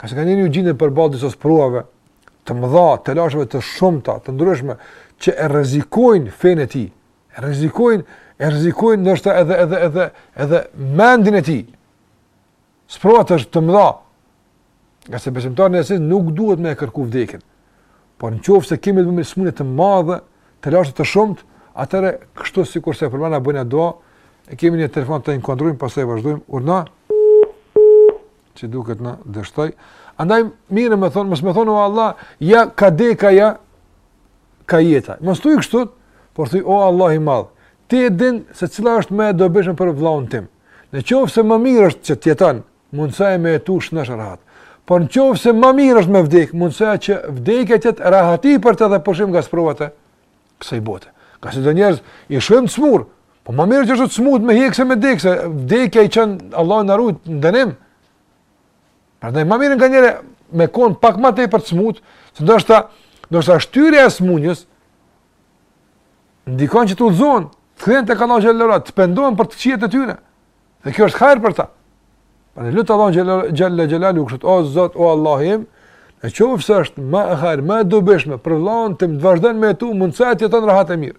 Ngase kanjëherë njeriu gjindet përballë disa sprovave të mëdha, telasheve të shumta, të ndryshme, që e rrezikojnë fenë e tij, e rrezikojnë, e rrezikojnë ndoshta edhe, edhe, edhe, edhe mendjen e tij. Sprovat janë të mëdha, ngase besimtari në esencë nuk duhet me e kërku vdekjen. Por në qoftë se kemi të bëjmë me smundje të madhe, telashe të shumta, atëherë kështu sikurse e përmenda bëjmë dua, e kemi një telefonatë ta inkuadrojmë, pastaj vazhdojmë, urdhno. që duket na dështoi. Andaj, mirë me thonë, mos me thonë, o Allah, ja ka deka, ja ka jeta. Mos thuj kështu, por thuj, o Allah i madh, ti e din se cila është ma e dobishme për vllaun tim. Në qoftë se ma mirë është që të jeton, mundësoja me jetu shëndosh e rahat. Por në qoftë se ma mirë është me vdekë, mundësoja që vdekja të jetë rahati për të dhe pushim nga sprovat e kësaj bote. Ka disa njerëz, i shohim të smurë, po ma mirë qështu të smut me hek se me dek se, vdekja i çon, Allahu na rujt, në dënim. Prandaj ma mirë nganjëherë, me konë pak ma tepër të smut, se ndoshta, ndoshta shtyrja e smunjes, ndikon që të udhëzohen, të kthehen tek Allahu xhelle, të pendohen për të kqijat e tyre, Dhe kjo është hajrë për ta. Pra e lut Allahun xhelle xhelaluhu kështu, o Zot, o Allahu im, në qoftë se është ma e hajrë, ma e dobishme, për vlanë tem të vazhdon me jetu, mundësoja të jeton rahat e mirë.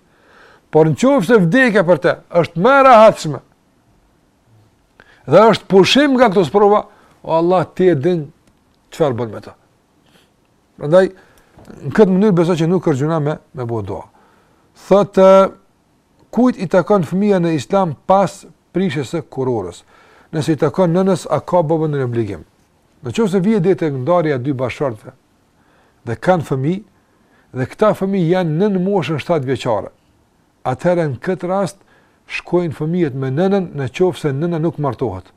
Por në qoftë se vdekja për te, është ma e rahatshme. Dhe është pushim nga këto sprova, o Allah, ti e din çfarë bën me të. Prandaj, në këtë mënyrë besoj që nuk ka gjynah me, me bo dua. Thotë, Kujt i takon fëmija në Islam pas prishjes së kurorës? Nëse i takon nënës, a ka baba ndonjë obligim? Në qoftë se vjen deri tek ndarja e dy bashkëshortëve dhe kanë fëmijë dhe këta fëmijë janë nën moshën 7 vjeçare, atëherë në këtë rast shkojnë fëmijët me nënën në qoftë se nëna nuk martohet.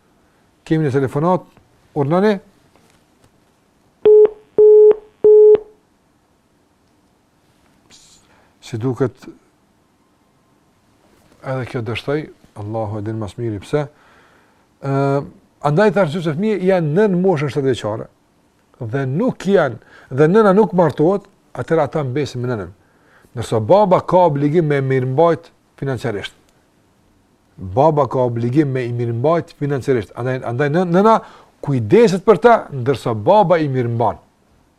Kemi një telefonat, urdhnoni? si duket edhe kjo dështoi, Allahu e din ma s'miri pse, uh, andaj në qoftë se fëmijë janë nën moshën shtatë vjeçare, dhe nuk janë, dhe nëna nuk martohet, atëher ata mbesin me nënën. Ndërsa baba ka obligim me i mirëmbajt financiarisht. Baba ka obligim me i mirëmbajt financiarisht. Andaj, andaj nëna kujdeset për ta, ndërsa baba i mirëmban.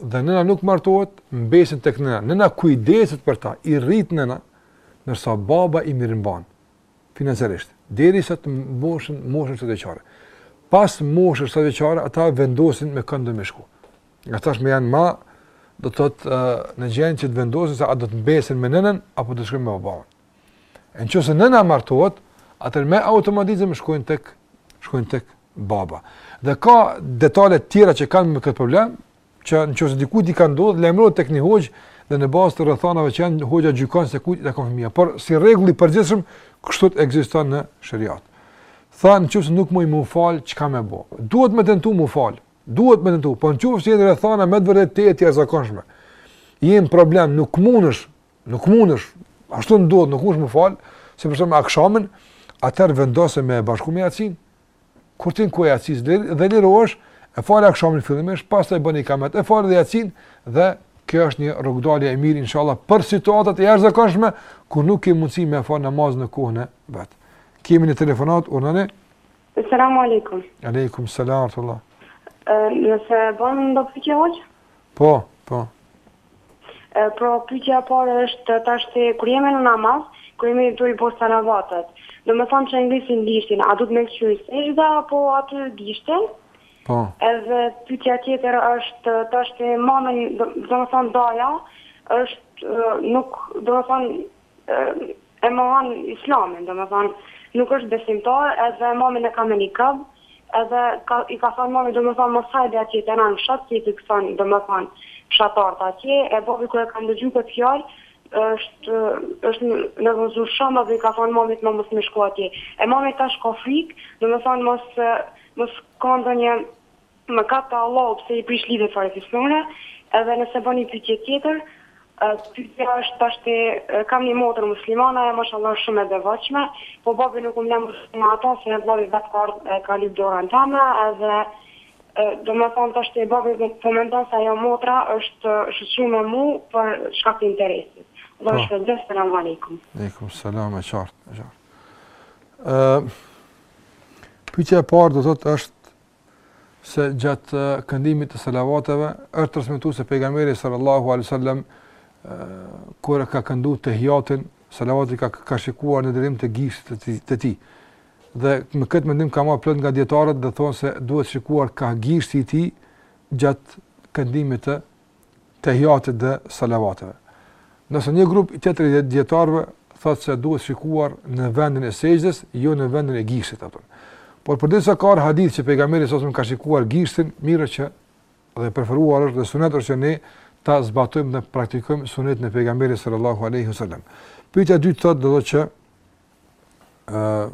dhe nëna nuk martohet, mbesin tek nëna. Nëna kujdeset për ta, i rrit nëna, ndërsa baba i mirëmban financiarisht derisa ta mbushin moshën shtatë vjeçare. Pas moshës shtatë vjeçare ata vendosin me kënd don me shku. Ngase tashmë janë ma do të thotë në gjendje që të vendosin se a do të mbesin me nënën apo do të shkojnë me babën. Në qoftë se nëna martohet, atëher me automatizëm shkojnë tek shkojnë tek baba. Dhe ka detale të tjera që kanë me këtë problem, që në qoftë se dikujt i ka ndodhë, lajmërohet tek një hoxhë dhe në bazë të rrethanave që janë hoxha gjykon se kujt i takon fëmija. Por si rregull i përgjithshëm, kështu ekziston në sheriat. Tha nëse nuk muj me fal, çka me bo? Duhet me tentu me fal. Duhet me tentu, po nëse je në rrethana me vërtet të të jashtëzakonshme. Je në problem, nuk mundesh Nuk mundesh, ashtu ndodh, nuk mundesh me fal, si për shembull akshamin atëherë vendos e me bashku me Jacin. Kur t'hyn koha e Jacisë dhe lirohesh, e fal akshamin fillimisht, pastaj bën ikamet, e fal dhe Jacin dhe kjo është një rrugëdalje e mirë inshallah për situatat e jashtëzakonshme ku nuk kemi mundësi me fal namaz në kohën e vet. Kemi një telefonat urdhnoni. Selam aleikum. Aleikum selam rahmetullah. Nëse bën do pyetje hoxhë? Po, po. Pra pyetja e parë është tash se kur jemi në namaz, kur jemi tu i bo salavatet, domethënë që e ngrisim gishtin, a duhet me kqyr në sexhde apo aty gishtin? Po. Edhe pyetja tjetër është tash se mamin, domethënë daja është nuk, domethënë e mohon islamin, do me thonë, nuk është besimtar, edhe mami e ka me nikab, edhe ka, i ka thonë mamin, do me thonë, mos hajde atje të ranë fshat, se të keqson, do me thonë, fshatarët atje, e babi kur e ka ndëgju këtë fjalë, është, është nervozu shumë, edhe i ka thonë mamit ma mos me shku atje. E mami tash ka frikë, do me thonë, mos, mos ka ndonjë, Mëkat te Allahu pse i prish lidhjet farefisnore, edhe nëse bën një pytje tjetër, pytja është tashti kam një motër muslimane ajo mashallah shumë e devotshme, po babi nuk m'len me shku me ata se vllavi i vet ka ardh e ka lyp dorën teme edhe domethënë tashti babi po mendon se ajo motra është shoqru me mu për shkak të interesit. Allahu ju shpërbleft selam alejkum. Alejkum selam e qartë e qartë. Ë pytja e parë do thotë është se gjatë këndimit të salavateve është transmetu se pejgamberi sallallahu alaihi wasallam kur ka këndu tehijatin salavati ka ka shikuar në drejtim të gishtit të tij të tij dhe me këtë mendim kanë marrë plot nga dijetarët dhe thonë se duhet shikuar kah gishti i tij gjatë këndimit të tehijatit dhe salavateve. Ndërsa një grup tjetër i dijetarëve thotë se duhet shikuar në vendin e sejdës, jo në vendin e gishtit apo. Por përderisa ka hadith që pejgamberi sa ka shikuar gishtin, mirë është dhe e preferuar është dhe sunet është që ne ta zbatojmë dhe praktikojmë sunetin e pejgamberit sallallahu aleyhi sallam. Pytja e dytë thotë dhe dhe që uh,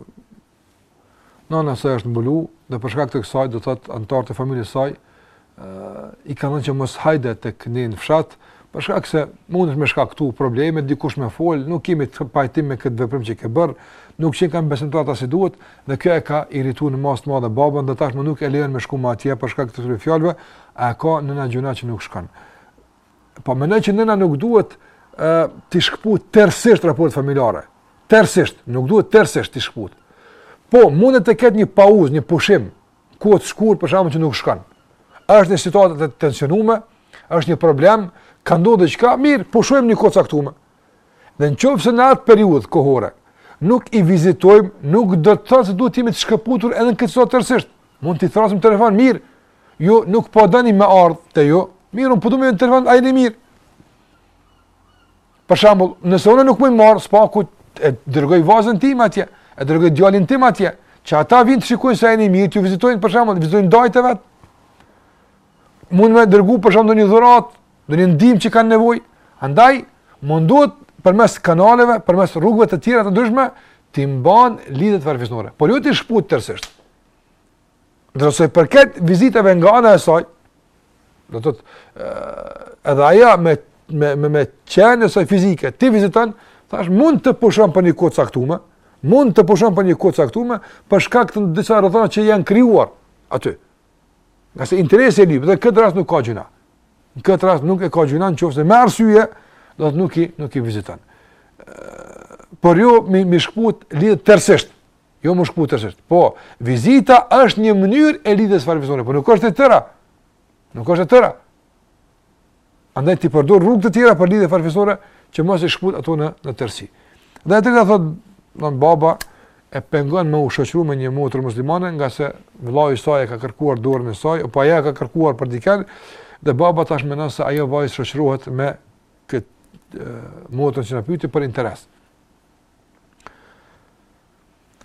Nana e saj është mbulu dhe për shkak të kësaj do thotë anëtarët e familjes së saj i kanë thënë që mos hajde tek ne në fshat, për shkak se mundesh me shkaktu probleme, dikush me fol, nuk jemi të pajtimit me këtë veprim që ke bër, nuk qenkan besimtarë ta si duhet dhe kjo e ka irritu në masë të madhe babën dhe tashmë nuk e lejon me shku më atje për shkak të këtyre fjalëve, a ka nëna gjynah që nuk shkon. Po mendoj që nëna nuk duhet ë uh, t'i shkput tërësisht raportet familjare. Tërësisht, nuk duhet tërësisht t'i shkput. Po mund të ketë një pauzë, një pushim kohë të shkurt për shembull që nuk shkon. Është një situatë e tensionume, është një problem, ka ndodh diçka, mirë, pushojmë një kohë t'caktume. Dhe në qoftë se në atë periudhë kohore, nuk i vizitojmë, nuk do të thotë se duhet të jemi të shkëputur edhe në kohët e sotit tërsisht. Mund t'i thrrasim në telefon mirë, ju nuk po doni me ardhë te ju, mirë, unë po du me në telefon a jeni mirë. Për shambull, nëse unë nuk muj i marr, së paku e dërgoj vajzën time atje, e dërgoj djalin tim atje, që ata vinë të shikojnë se a jeni mirë, t'ju vizitojnë për shambull, vizitojnë dajtë e vet, mund me dërgu për shembull do një dhuratë, do një ndihmë që kanë nevojë, andaj mundet përmes kanaleve, përmes rrugëve të tjera të ndryshme, t'i mban lidhjet farefisnore, por jo t'i shkëput tërësisht. Ndërsa i përket vizitave nga ana e saj, do të thotë edhe ajo me, me, me, me qenien e saj fizike, t'i viziton, thash, mund të pushon për një kohë të caktume, mund të pushon për një kohë të caktume, për shkak të disa rrethanave që janë krijuar aty. Ngase interesi e lyp, dhe këtë rast nuk ka gjynah. Në këtë rast nuk e ka gjynah, në qoftë se me arsye, do të thotë nuk i, nuk i viziton. Por jo, m'i, m'i shkëput lidhjet tërësisht. Jo m'u shkëput tërësisht. Po, vizita është një mënyrë e lidhjes farefisnore, por nuk është e tëra. Nuk është e tëra. Andaj t'i përdor rrugë të tjera për lidhje farefisnore që mos i shkëput ato në në tërësi. Dhe atë ka thotë baba e pengon me u shoqëru me një motër muslimane ngase vëllai i saj e ka kërkuar dorën e saj, apo ajo e ka kërkuar për dikënd dhe baba tash mendon se ajo vajzë shoqërohet me këtë motrën që na pyeti për interes.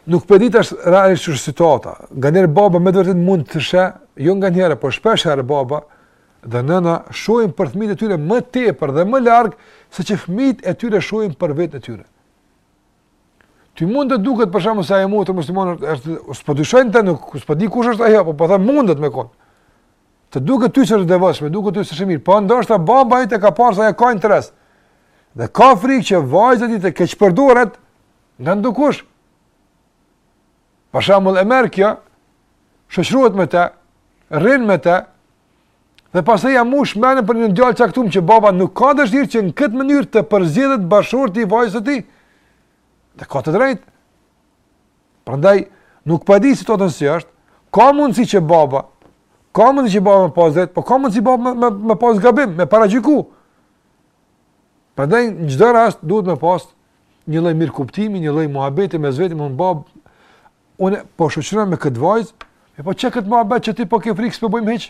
Nuk po e di tash realisht qysh është situata. Nganjëherë baba me të vërtetë mund të sheh, jo nganjëherë, por po shpeshherë baba, dhe nëna shohin për fëmijët e tyre më tepër dhe më larg, se që fëmijët e tyre shohin për veten e tyre. Ty mund të duket për shembull se ajo motër muslimane është, s'po dyshojnë të nuk, s'po di kush është ajo, po po them mundet me kon. Të duket ty se është e devotshme, duket ty se është e mirë, po ndoshta babai yt e ka parë se ajo ka interes. Dhe ka frikë që vajza e tij të keqpërdoret nga ndokush. Për shembull e merr kjo, shoqërohet me të, rrin me të, dhe pastaj ja mbush mendjen për një djalë të caktum që baba nuk ka dëshirë që në këtë mënyrë të përzgjedhet bashkëshorti i vajzës së tij. Dhe ka të drejtë. Prandaj nuk po e di situatën si është, ka mundësi që baba, ka mundësi që baba me pas drejt, po ka mundësi baba me, me, me pas gabim, me paragjyku. Prandaj në çdo rast duhet me pas një lloj mirëkuptimi, një lloj muhabeti mes veti me babë. Unë po shoqërohem me këtë vajzë, e po që këtë muhabet që ti po ke frikë s'po bëjmë hiç?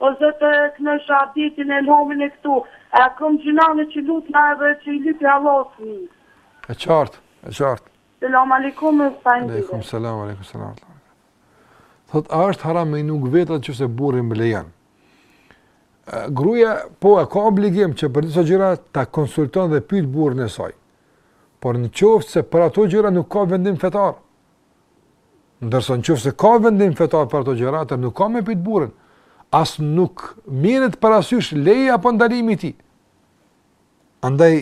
O zot të knojsha abdetin e lomën e këtu e kom gjynane që lutna edhe që i luti Allahu fëmijë. E qartë, e qartë. Selam alejkum e faleminderit. Alejkum selam, alejkum selam. Thotë, a është haram me i nduk vetullat në qoftë se burri më lejon? Gruja, po, e ka obligim që për disa gjëra ta konsulton dhe pyt burrin e saj. Por në qoftë se për ato gjëra nuk ka vendim fetar, Ndërsa në qoftë se ka vendim fetar për ato gjëra, atëherë nuk ka me pyt burrën. As nuk mirret parasysh leja apo ndalimi i tij. Andaj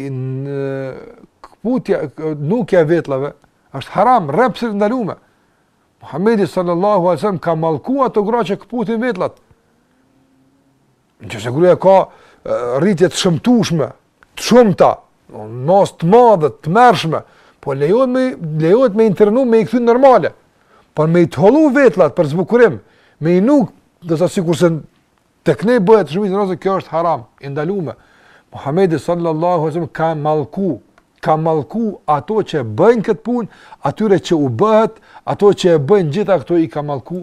këputja, nukja e vetllave, është haram, rreptësisht e ndalume. Muhammedi sallallahu alejhi selam ka mallku ato gra që këputin vetllat. Në qoftë se gruja ka rritje të shëmtushme, të shumta, në masë të madhe, të tmerrshme, po lejohet me, lejohet me intervenu me i kthy normale, por me i tëhollu vetllat për zbukurim, me i nuk, dhe sa sikurse tek ne bëhet shumtën e rasteve, kjo është haram, e ndalume. Muhammedi sallallahu alejhi sallam ka mallku, ka mallku ato që bëjnë këtë punë, atyre që u bëhet, ato që e bëjnë gjitha këto i ka mallku,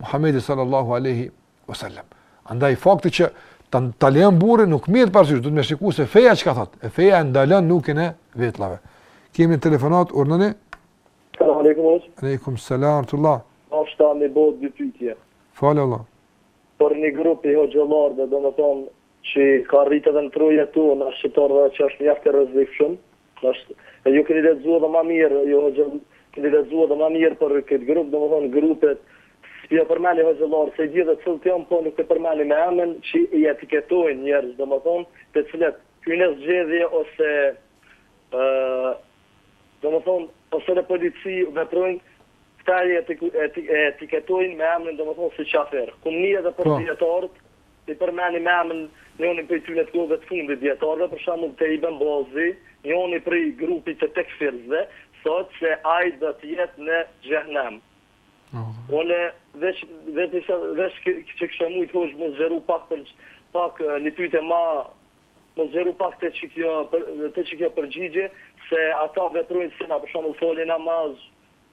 Muhammedi sallallahu aleyhi wasallam. Andaj fakti që ta lejon burri nuk mirret parasysh, duhet me shiku se feja çka thot. E feja e ndalon nukjen e vetllave. Kemi telefonatë, urdhnoni. Selam aleikum. Aleikum selam rahmetullah. Deshta me bo dy pyetje. Falë Allah. Për një grup, hoxhallarë, domethënë, Që i ka rrit edhe në trojet tona shqiptarëve që është mjaft i rrezikshëm është e ju keni lexu edhe ma mirë ju hoxhë keni lexu edhe ma mirë për këtë grup domethënë grupet s'pi përmeni hoxhallarë se i di edhe cilët janë po nuk e përmeni me emën që i etiketojnë njerëz domethënë të cilët hyjnë në zgjedhje ose domethënë ose në polici veprojnë këta i etiketojnë me emrin domethënë si qafirë ku madje edhe për dijetarët I përmeni me emër njonin prej tynve të kohëve të fundit dijetarëve, për shembull te Ibën Bazi, njoni prej grupit të tekfirsave, thotë se ai do të jetë në xhehenem. Unë veç vetë veç që kisha mujt hoxhë mu zgjeru pak për pak një pyetje ma mu zgjeru pak te që kjo te që kjo përgjigje se ata veprojnë, si na për shembull falin namaz,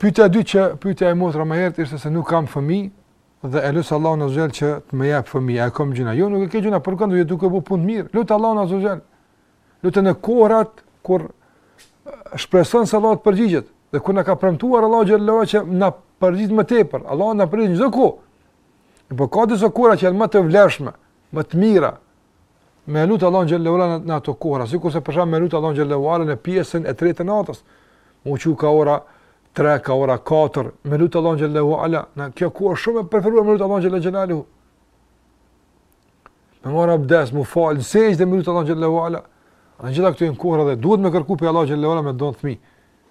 Pyetja e dytë që pyetja e motra më herët ishte se nuk kam fëmijë dhe e lus Allahun azza ve xhel që të më jap fëmijë. A kam gjynah? Jo, nuk ke gjynah, përkundrazi je duke bë punë mirë. Lute Allahun azza ve xhel. Lute në kohrat kur shpreson se Allahu të përgjigjet dhe kur na ka premtuar Allahu xhel-le xhelaluhu që na përgjigjet më tepër. Allahu na përgjigjet çdo kohë. Po ka disa kohra që janë më të vlefshme, më të mira, Me lut Allahun xhel-le ue ala në ato kohëra, sikurse për shembull me lut Allahun xhel-le ue ala në pjesën e tretë të natës. M'u çu ka ora tre, ka ora katër, me lut Allahun xhel-le ue ala, kjo kohë shumë e preferuar me lut Allahun xhel-le xhelaluhu. Me marrë abdes, m'u falë, në sexhde me lut Allahun xhel-le ue ala. Në gjitha këto janë kohëra dhe duhet me kërku prej Allahut xhel-le ue ala me dhonë fëmijë.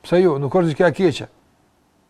Pse jo, nuk është diçka e keqe.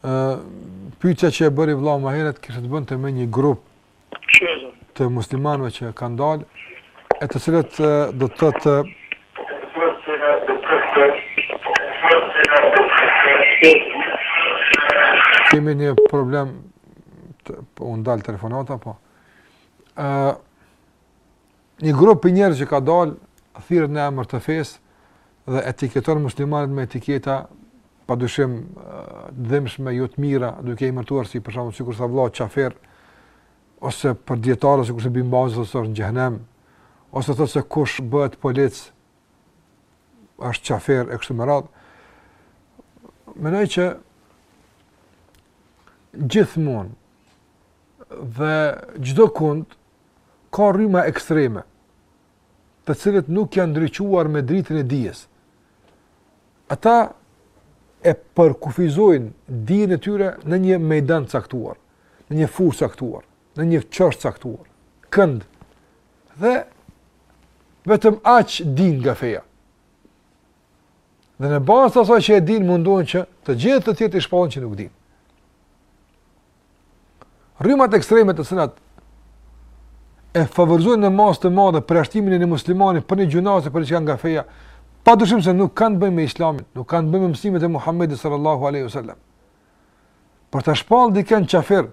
Ë pyetja që e bëri vëlla më herët kishte të bënte me një grup të muslimanëve që kanë dalë e të cilët do të thotë kemi një problem të, po u ndal telefonata, po. Uh, Një grup i njerëzve që ka dalë thirr në emër të fesë dhe etiketon muslimanët me etiketa padyshim të dhimbshme, jo të mira, duke i emërtuar si për shembull sikur tha vëllai qafir ose për dietarë sikur se Bin Bazi ose në xhehenem ose thotë se kush bëhet polic është qafir e kështu me radhë. Mendoj që gjithmonë dhe çdo kund Ka rryma ekstreme, të cilët nuk janë ndriçuar me dritën e dijes. Ata e përkufizojnë dijen e tyre në një mejdan të caktuar, në një fushë të caktuar, në një qoshe të caktuar, kënd. Dhe vetëm aq din nga feja. Dhe në bazë të asaj që e din mundohen që të gjithë të tjerët t'i shpallin që nuk din. Rrymat ekstreme të cilat e favorizojnë në masë të madhe përjashtimin e një muslimani për një gjynah ose për një që nga feja, pa dyshim se nuk kanë të bëjnë me islamin, nuk kanë të bëjnë me mësimit e Muhammedit sallallahu alejhi ve selem. Për të shpallë dikënd qafir,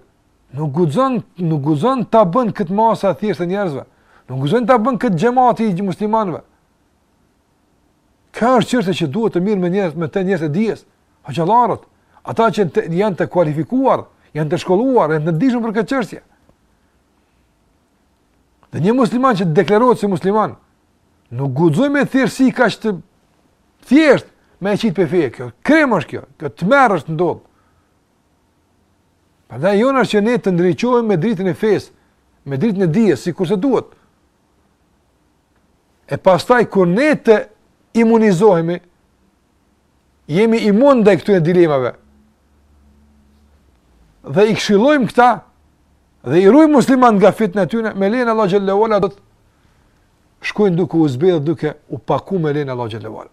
nuk guxon, nuk guxon ta bën këtë masa e thjeshtë e njerëzve, nuk guxon ta bën këtë xhemati i muslimanëve, Kjo është çështje që duhet të merren njerëz, me të njerëzit e dijes, hoxhallarët, ata që të, janë të kualifikuar, janë të shkolluar, janë të dishëm për këtë çështje. Dhe një musliman që deklarohet si musliman, nuk guxon me thjeshtësi kaq të thjesht me e qitë prej feje, kjo krim është kjo, kjo tmerr është ndodhë. Pra detyra jonë është që ne të ndriçohemi me dritën e fesë, me dritën e dijes, sikurse duhet, E pastaj kur ne të imunizohemi, jemi imun ndaj këtyre dilemave. Dhe i këshillojmë këta dhe i ruajmë muslimanët nga fitnet e tyre, me lejen e Allahut xhele ve ala do të shkojnë duke u zbehë duke u paku me lejen e Allahut xhele ve ala.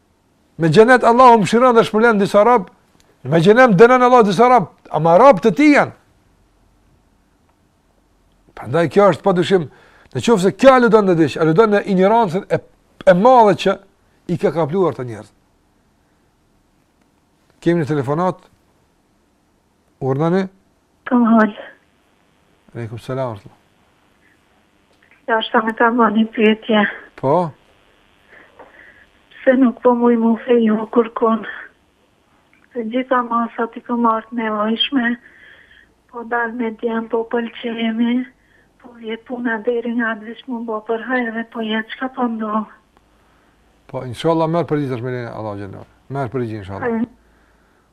Me xhenet Allahu mëshiron dhe shpërblen disa rob, me xhehenem dënon Allahu disa rob, ama rob të tij janë. Prandaj kjo është padyshim, në qoftë se kjo aludon në diç, aludon në injorancën e madhe që i ka kapluar këta njerëz. Kemi një telefonat. Urnoni? Kam hal. Aleikum selam ورحمة Deshta me ta bërë një pyetje. Po? Pse nuk po muj m'u feju kurrkun. Të gjitha masat i kom marrë të nevojshme, po dal me djem, po pëlqemi, po vjen puna deri nga atë vishë m'u bo për hajr dhe po jet, çka po ndodh. Po, inshallah, merr përgjigje tash me lejen e Allahut. Merr përgjigje, inshallah.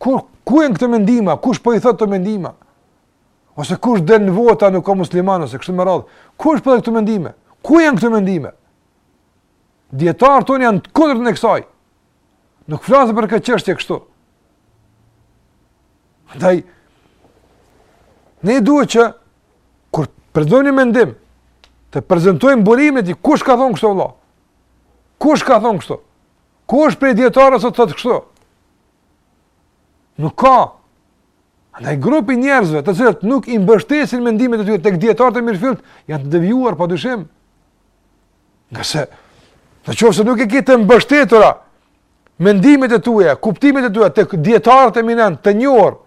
Ku ku janë këto mendime? Kush po i thotë këto mendime? Ose kush del në vota nuk a musliman ose kështu me radhë. Kush po i thotë këto mendime? Ku janë këto mendime? Dijetarët tonë janë kundër kësaj. Nuk flasin për këtë çështje kështu. Andaj ne duhet që kur përdorim një mendim të prezantojmë burimin e tij, kush ka thonë kështu vëlla? Kush ka thonë kështu? Kush prej dijetarëve sot thotë kështu? Nuk ka. Andaj grupi i njerëzve të cilët nuk i mbështesin mendimet e tyre tek dijetarët e mirëfilltë janë të devijuar pa dyshim. Ngase në qoftë se nuk i ke të mbështetura mendimet e tua, kuptimet e tua tek dijetarët eminentë të njohur,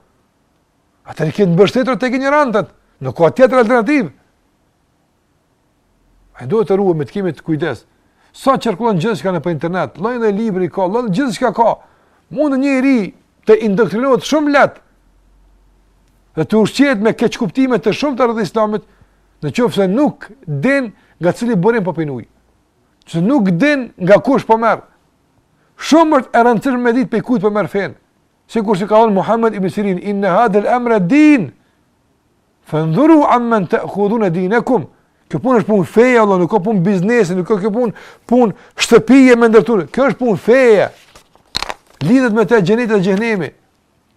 atëherë i ke të mbështetura tek injorantët, nuk ka tjetër alternativë. Andaj duhet të ruhemi, të kemi të kujdes. Sot qarkullon gjithçka nëpër internet, llojin e librit ka, llojin gjithçka ka. Mund një i ri të indoktrinohet shumë lehtë. Dhe të ushqehet me keqkuptime të shumta rreth Islamit, në qoftë se nuk din nga cili burim po pin ujë. Nëse nuk din nga kush po merr. Shumë është e rëndësishme me ditë pe kujt po merr fenë. Sikur si ka thënë Muhammed ibn Sirin, "Inna hadha al-amra din." Fëndhuru ammen te'khudhune dinekum. Kjo pun është pun feje, vlla, nuk a pun biznesi, nuk a kjo pun, pun shtëpije me ndërtu ne. Kjo është pun feje. Lidhet me te xheneti e xhehenemi.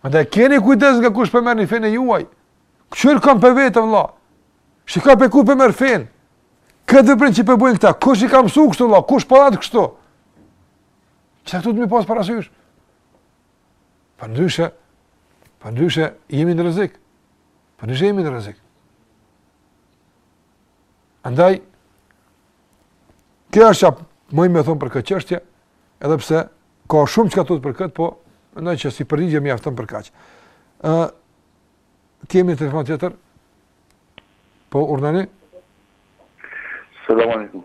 Andaj keni kujdes nga kush po merrni fenë e juaj. Qërë kam për vetë, vlla. Shë ka për ku po merr fenë. Këtë veprim që po bojnë këta, kush i ka msu kështu, vlla, kush po flet kështu. Qëta duhet me i pasë parasysh. Përndryshe, përndryshe, jemi në rrezik. Po ne jemi në rrezik. Andaj kjo është çka muj me thon për këtë çështje, edhe pse ka shumë çka thuhet për këtë, po mendoj që si përgjigje mjafton për kaq. Ë uh, kemi telefon tjetër. Po urdhnoni. Selam aleikum.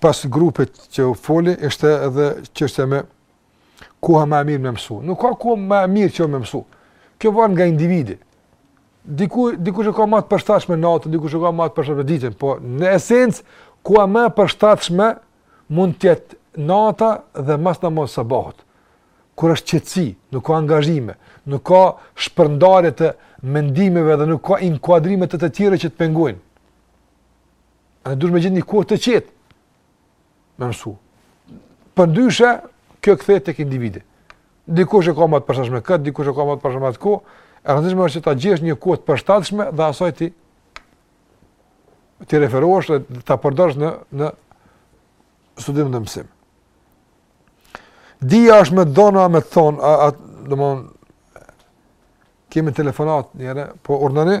pas grupit që u foli ishte edhe çështja me koha më e mirë me mësu. Nuk ka kohë më e mirë që me mësu. Kjo vjen nga individi. Diku dikush e ka më të përshtatshme natën, dikush e ka më të përshtatshme ditën, po në esencë koha më e përshtatshme mund të jetë nata dhe mas namazit të sabahut. Kur është qetësi, nuk ka angazhime, nuk ka shpërndarje të mendimeve dhe nuk ka inkuadrime të të tjera që të pengojnë. Ne duhet me gjet një kohë të qetë me mësu. Përndryshe, kjo kthehet tek individi. Dikush e ka më të përshtatshme këtë, dikush e ka më të përshtatshme atë kohë, e rëndësishme është që ta gjesh një kohë të përshtatshme dhe asaj ti t'i referohesh dhe ta përdorsh në në studim dhe mësim. Dija është me dhonë me thonë, a, a do të kemi telefonatë njëherë, po urdhnoni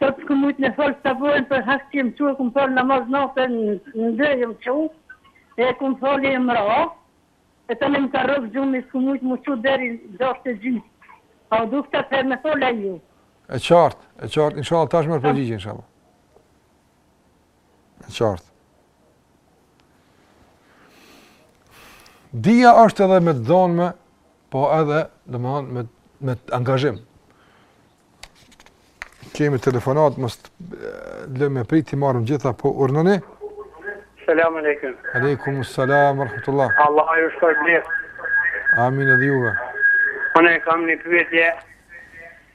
Sot s'kum mujt me fal sabahun për hak që jem çu e kum fal namaz natë në dy jom çu e kum fal e jom ra e tani më ka rrokë gjumi s'kum mujt mu çu deri gjashtë e gjys a u duhet katër herë me fal a ju E qartë, e qartë, inshallah tash më përgjigj inshallah. E qartë. Dija është edhe me t'dhonme, po edhe, domethonë, me, me angazhim. Kemi telefonatë, mos t'i lëmë me prit t'i marrim gjitha, po urdhnoni. Selam aleikum. Aleikum, selam, rahmetullah. Allahu ju shpërbleftë. Amin edhe juve. Unë e kam një pyetje.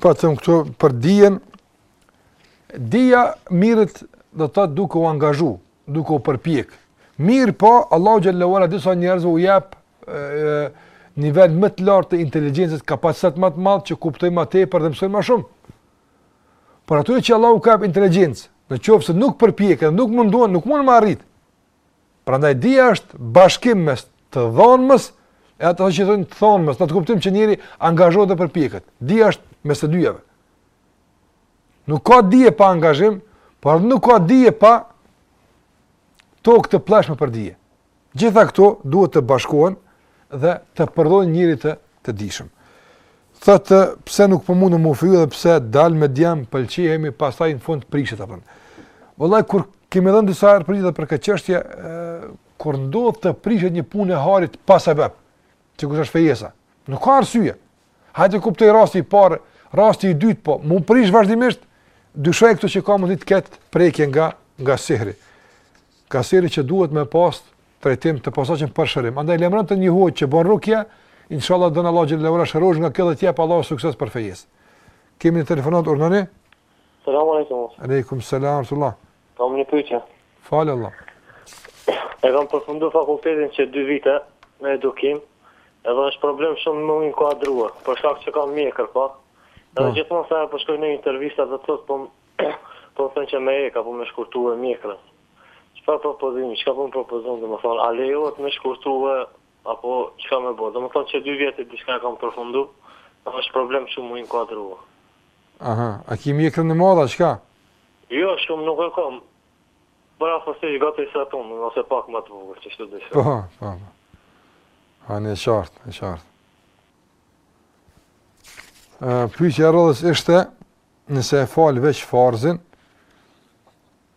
Po të themi këtu për dijen, dija mirret domethënë duke u angazhu, duke u përpjek. Mirëpo, Allahu xhelle ue ala disa njerëzve u jep nivel më të lartë të inteligencës, kapacitet më të madhë që kuptojnë më tepër dhe mësojnë më shumë. Por atyre që Allahu u ka jep inteligencë, në qofë se nuk përpjeken dhe nuk mundohen, nuk mund me arritë. Prandaj dija është bashkim mes të dhonmes e atë që thonë të dhonmes, në atë kuptim që njeri angazhohet dhe përpiqet. Dija është mes së dyjave. Nuk ka dije pa angazhim, por nuk ka dije pa tokë të plleshme për dije. Gjitha këto duhet të bashkohen dhe të prodhojnë njeri të të dijshëm. Thotë, pse nuk po mundë me u feju dhe pse dal me djem, pëlqihemi, pastaj në fund prishet, apo. Vëllaj, kur kemi dhënë disa herë përgjigje për këtë qështje, kur ndodhë të prishet një punë e hajrit pa sebep, siç është fejesa, nuk ka arsye. Hajt e kuptoj rasti i parë, rasti i dytë, po, m'u prish vazhdimisht, dyshoj këtu që ka mund të ketë prekje nga, nga sihri. Nga sihri që duhet me pas trajtim të posaçëm për shërim. Andaj le me kërku të një hoxhë që bën rukje, inshallah do Allahu xhele ue ala shërohesh nga kjo dhe të jap Allah sukses për fejesë. Kemi një telefonat urdhëroni? Selam aleikum. Aleikum selam rahmetullah. Kam një pyetje. Tefeddal. E kam përfunduar fakultetin që 2 vite në edukim. Edhe është problem shumë me u inkuadru, për shkak që kam mjekër, po. Edhe po. gjithmonë sa po shkoj në intervista do të thotë po po thënë që me e hek apo me shkurtu mjekrën. Çfarë propozimi, çka po më propozon, domethënë, a lejohet me shkurtue apo çka me bë? Domethënë që 2 vjet e diçka e kam përfundu, është problem shumë mu inkuadru. Aha, a ki mjekrën e madhe a çka? Jo, shumë nuk e kam. Përafërsisht gati sa tënden, ose pak më të vogël, kështu diçka. Po, po, po. Ashtu, e qartë, e qartë. Pyetja e radhës ishte nëse e fal veç farzin,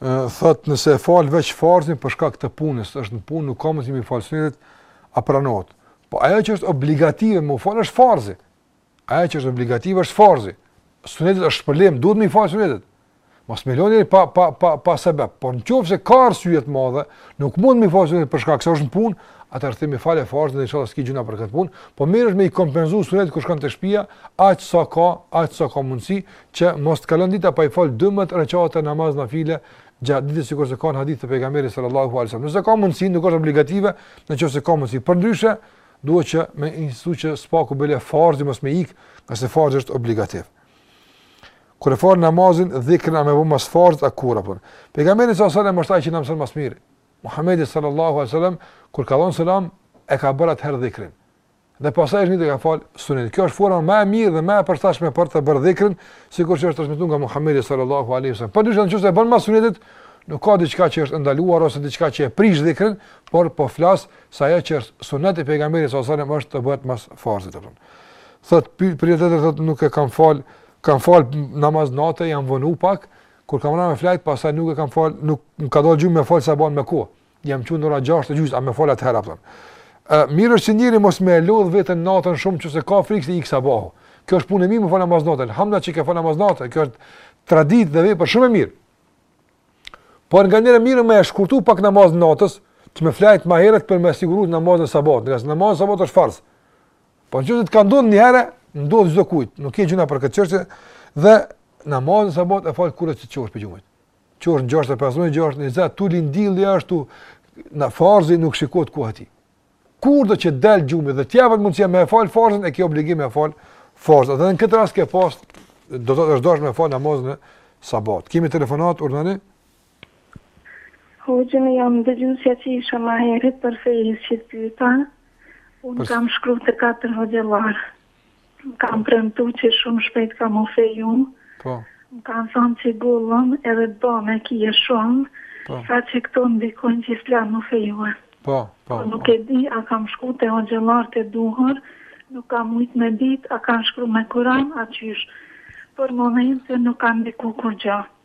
thot nëse e fal veç farzin për shkak të punës, është në punë, nuk kam mundësi me i fal sunetet, a pranohet? Po ajo që është obligative me u fal është farzi. Ajo që është obligative është farzi. Sunetet është shpërblim, duhet me i falë sunetet. Mos me lënë njeri pa, pa, pa, pa sebeb. Por në qoftë se ka arsye të madhe, nuk mund me falë sunetet për shkak se është në punë, atëherë themi fale farzin dhe inshallah s'ki gjynah për këtë punë, po mirë është me i kompenzu sunetet kur shkon te shpia, aq sa ka, aq sa ka mundësi, që mos të kalon dita pa i falë 12 rekate namaz nafile, gjatë ditës sikurse ka në hadith të pejgamberit sallallahu alejhi ve selem. Nëse ka mundësi, nuk është obligative, në qoftë se ka mundësi. Përndryshe, duhet që me insistu që së paku bile farzi mos me ikë, ngase farzi është obligativ. Kur e fal namazin, dhikrin a me bë mas farzit a kur, a po. Pejgamberi sallallahu alajhi wasallam është ai që na mëson ma s'miri. Muhamedi sallallahu alajhi wasallam kur ka dhënë selam e ka bërë atëherë dhikrin. Dhe pastaj është ngritë ka fal sunet. Kjo është forma më e mirë dhe më e përshtatshme për të bërë dhikrin, sikur që është transmetuar nga Muhamedi sallallahu alajhi wasallam. Po edhe n'qoftë se e bën mas sunetit, nuk ka diçka që është ndaluar ose diçka që e prish dhikrin, por po flas se ajo që është sunet i pejgamberit sallallahu alajhi wasallam është të bëhet mas farzit apo. Thot pyetja tjetër thot nuk e kam fal kam fal namaz nate, jam vonu pak, kur kam ra me flajt, pastaj nuk e kam fal, nuk më ka dalë gjumi me fal sabahun me kohë. Jam çu në ora 6 e gjysmë, a me fal atëherë apo? Ë mirë është njeri mos me lodh veten natën shumë n'qoftë se ka frikë se ik sabahu. Kjo është punë e mirë, me fal namaz nate. Hamd që ke fal namaz nate, kjo është traditë dhe vepër shumë e mirë. Por nganjëherë mirë me e shkurtu pak namaz natës, e me flajt ma herët për me siguru namazin e sabahut, ngase namazi i sabahut është farz. Po në qoftë se të ka ndodhë një herë, ndodhë çdokujt, nuk ke gjynah për këtë çështje dhe namazin e sabahut e falë kurdo që të çohesh prej gjumit. Çohu në gjashtë e pesë, në gjashtë, e njëzet, tu lind dielli ashtu, në farz nuk shikohet koha aty. Kurdo që del gjumit dhe t'jepet mundësia me e falë farzin, e ke obligim me e falë farzin. Dhe në këtë rast ke pas, do të është dashë me e falë namazin e sabahut. Kemi telefonatë, urdhnoni? Hoxhë, unë jam dëgjuesja që isha ma herit për fejesë që të pyta, unë kam shku te katër hoxëllarë. Më kanë premtu që shumë shpejt kam me u feju, po. më kanë thonë që zullum edhe të bome ki shumë, po. saqë këto ndikojnë që s'lanë m'u feju. Po, po, po. Nuk e di, a kam shku te hoxëllarë të duhur, nuk kam mujtë me ditë, a kanë shkru me kuran, a qysh. Për momentin nuk ka ndiku kurgja.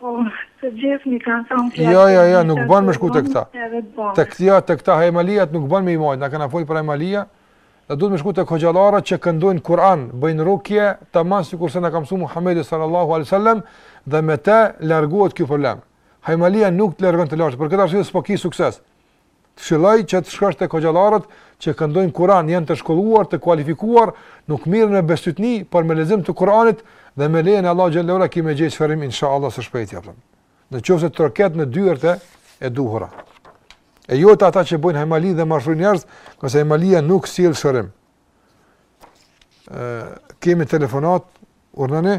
Po, të gjithë m'i kanë thonë kjo. Jo, jo, jo, nuk bën me shku te këta. Te këta, te këta hajmaliat nuk bën me i mbajt, na kemi fol për hajmalia. Ne duhet me shku te hoxhallarë që këndojnë Kur'an, bëjnë rukje, tamam sikurse na ka mësuar Muhamedi sallallahu alaihi wasallam dhe me të largohet ky problem. Hajmalia nuk të largon telashet, për këtë arsye s'po ki sukses. Të këshilloj që të shkosh tek hoxhallarët që këndojnë Kur'an, janë të shkolluar, të kualifikuar, nuk merren me bestytni, por me lexim të Kur'anit dhe me lejen e Allahu xhelle ve ala ki me gjet shërim inshallah së shpejti apo. Në qoftë se troket në dyert e duhura. E jo te ata që bojnë hajmali dhe mashtrojnë njerëz, se hajmalia nuk sjell shërim. Ë kemi telefonatë, urdhnoni.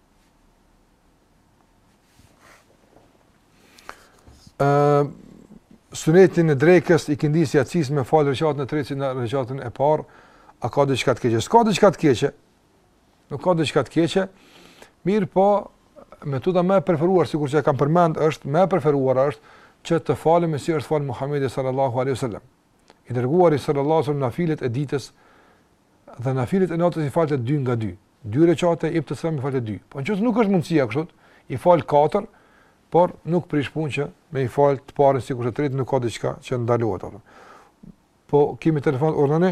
Ëm Sunetin e drekës ikindisë, jacisë me falë reqatin e tretë si në reqatin e parë, a ka diçka të keqe? S'ka diçka të keqe, nuk ka diçka të keqe, mirëpo metoda më e preferuar, sikurse e kam përmend, është më e preferuara është që të falemi si është falë Muhammedi sallallahu aleyhi sallam. I dërguari sallallahu alaihi wasallam nafilet e ditës dhe nafilet e natës i falte dy nga dy. Dy reqate jepte selam i falte dy. Po në qoftë se nuk është mundësia kështu, i fal katër, por nuk prish punë që me i fal të parën sikurse të tretën nuk ka diçka që ndalohet atë. Po kemi telefonatë urdhnoni?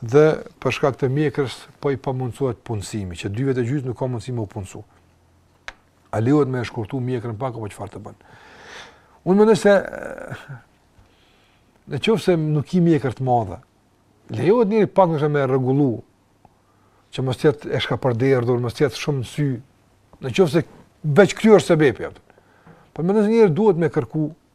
Dhe për shkak të mjekrës po i pamundësohet punësimi, që dy vjet e gjysmë nuk ka mundësi me u punësu. A lejohet me e shkurtu mjekrën pak apo çfarë të bën? Unë mendoj se në qoftë se ka një mjekër të madhe, lejohet njeri pak me e rregullu që mos jetë e shkapërderdhur, mos jetë shumë në sy. Në qoftë se veç ky është sebepi atë. Po mendoj se njeri duhet me kërku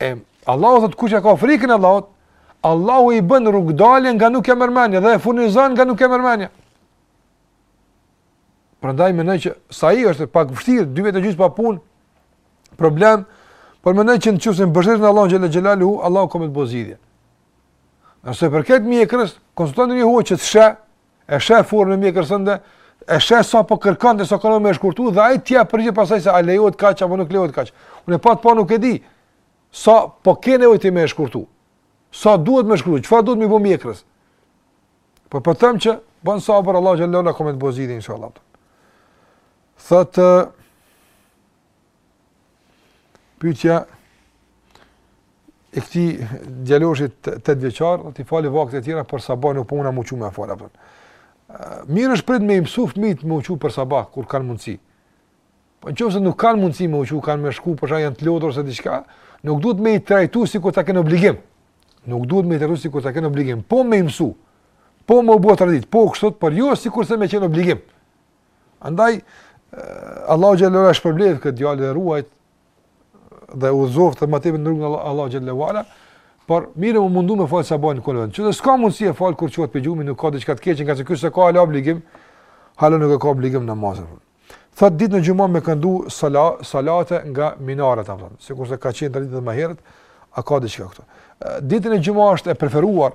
E Allahu thot kush e ka frikën e Allahut, Allahu i bën rrugdalje nga nuk ia merr menja dhe e furnizon nga nuk ia merr menja. Prandaj mendoj që sa i është pak vështirë, dy vjet e gjysmë pa punë, problem, por mendoj që në qoftë se mbështetesh në Allahun xhele xhelaluhu, Allahu ka me të bo zgjidhje. E sa i përket mjekrës, konsulto ndonjë hoxhë që të sheh, E sheh formën e mjekrës tënde, e sheh sa po kërkon dhe sa kanë me shkurtu dhe ai t'jep përgjigje pastaj se a lejohet kaq apo nuk lejohet kaq. Unë pa të pa nuk e di. Sa po ke nevojë ti me shkurtu. Sa duhet me shkurtu, çfarë duhet me bo mjekrës? Po po them që bën sabër, Allahu xhele xhelaluhu ka me t'bo zgjidhje inshallah. Thotë Pyetja e këtij djaloshi 8 vjeçar, thot i fali vaktet e tjera për sabah nuk po muna m'u çu me fal apo. Mirë është prindi me i mësu fëmijët me u çu për sabah kur kanë mundësi. Po në qoftë se nuk kanë mundësi me u çu, kanë me shku për shkollë, janë të lodhur ose diçka, nuk duhet me i trajtu sikur ta kanë obligim. Nuk duhet me i trajtu sikur ta kanë obligim. Po me i mësu. Po me iu bo traditë, po kështu, por jo sikurse me qenë obligim. Andaj, Allahu xhele xhelaluhu e shpërbleftë këtë djalë dhe e ruajt dhe e udhëzoftë edhe më tepër në rrugën e Allahut xhele xhelaluhu, por mirë me u mundu me fal sabahun në kohën e vet. Qoftë se s'ka mundësi e fal kur çohet prej gjumi, nuk ka diçka të keqe, ngase ky s'e ka hala obligim, hala nuk e ka obligim namazin. Thot ditën e xhuma me këndu sala, salate nga minaret, apo thot, sikurse ka qenë traditë edhe më herët, a ka diçka këtu. Ditën e xhuma është e preferuar,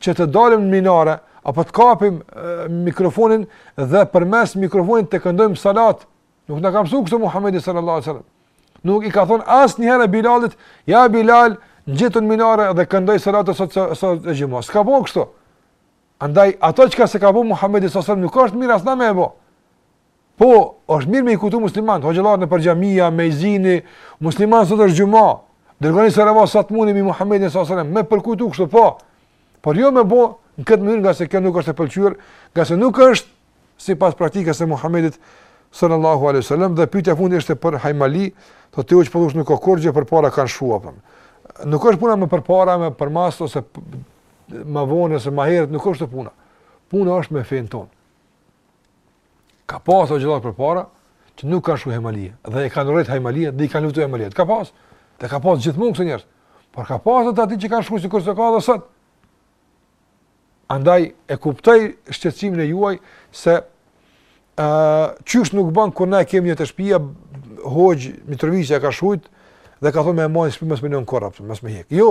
që të dalim në minare, apo të kapim mikrofonin dhe përmes mikrofonit të këndojmë salate, nuk na ka msu kështu Muhammedi sallallahu alaihi sallam. Nuk i ka thonë asnjëherë Bilalit, ja Bilal, ngjitu në minare dhe këndo salate se sot e xhuma. S'ka bo kështu. Andaj, ato çka s'e ka bo Muhammedi sallallahu alaihi sallam, nuk është mirë as na me e bo. Po, është mirë me i kujtu muslimanët, hoxhallarët nëpër xhamia, me i zini, muslimanë sot është xhuma, dërgoni salavate sa të muni mbi Muhammedin s.a.s. me përkujtu kështu, po, por jo me bo në këtë mënyrë ngase kjo nuk është e pëlqyer, ngase nuk është sipas praktikës së Muhammedit sallallahu alaihi wasallam dhe pyetja e fundit ishte për hajmali, do të thotë po nuk ka kurrgjë, përpara kanë shkru po. Nuk është puna më përpara më përmas ose më vonë ose më herët, nuk është puna. Puna është me fenë tonë. Ka pas hoxhallarë përpara, që nuk kanë shkru hajmali, dhe i kanë urrejt hajmalitë, dhe i kanë luftu hajmalitë. Ka pas, dhe ka pas gjithmonë kësi njerëz. Por ka pas edhe të atillë që kanë shkru sikurse ka edhe sot. Andaj e kuptoj shqetësimin e juaj se ë uh, qysh nuk bën kur na kemi një te shtëpia, hoxha Mitrovica ka shkrujt dhe ka thonë më maj n'shtëpi mos më len kurrë, mos më hek. Jo.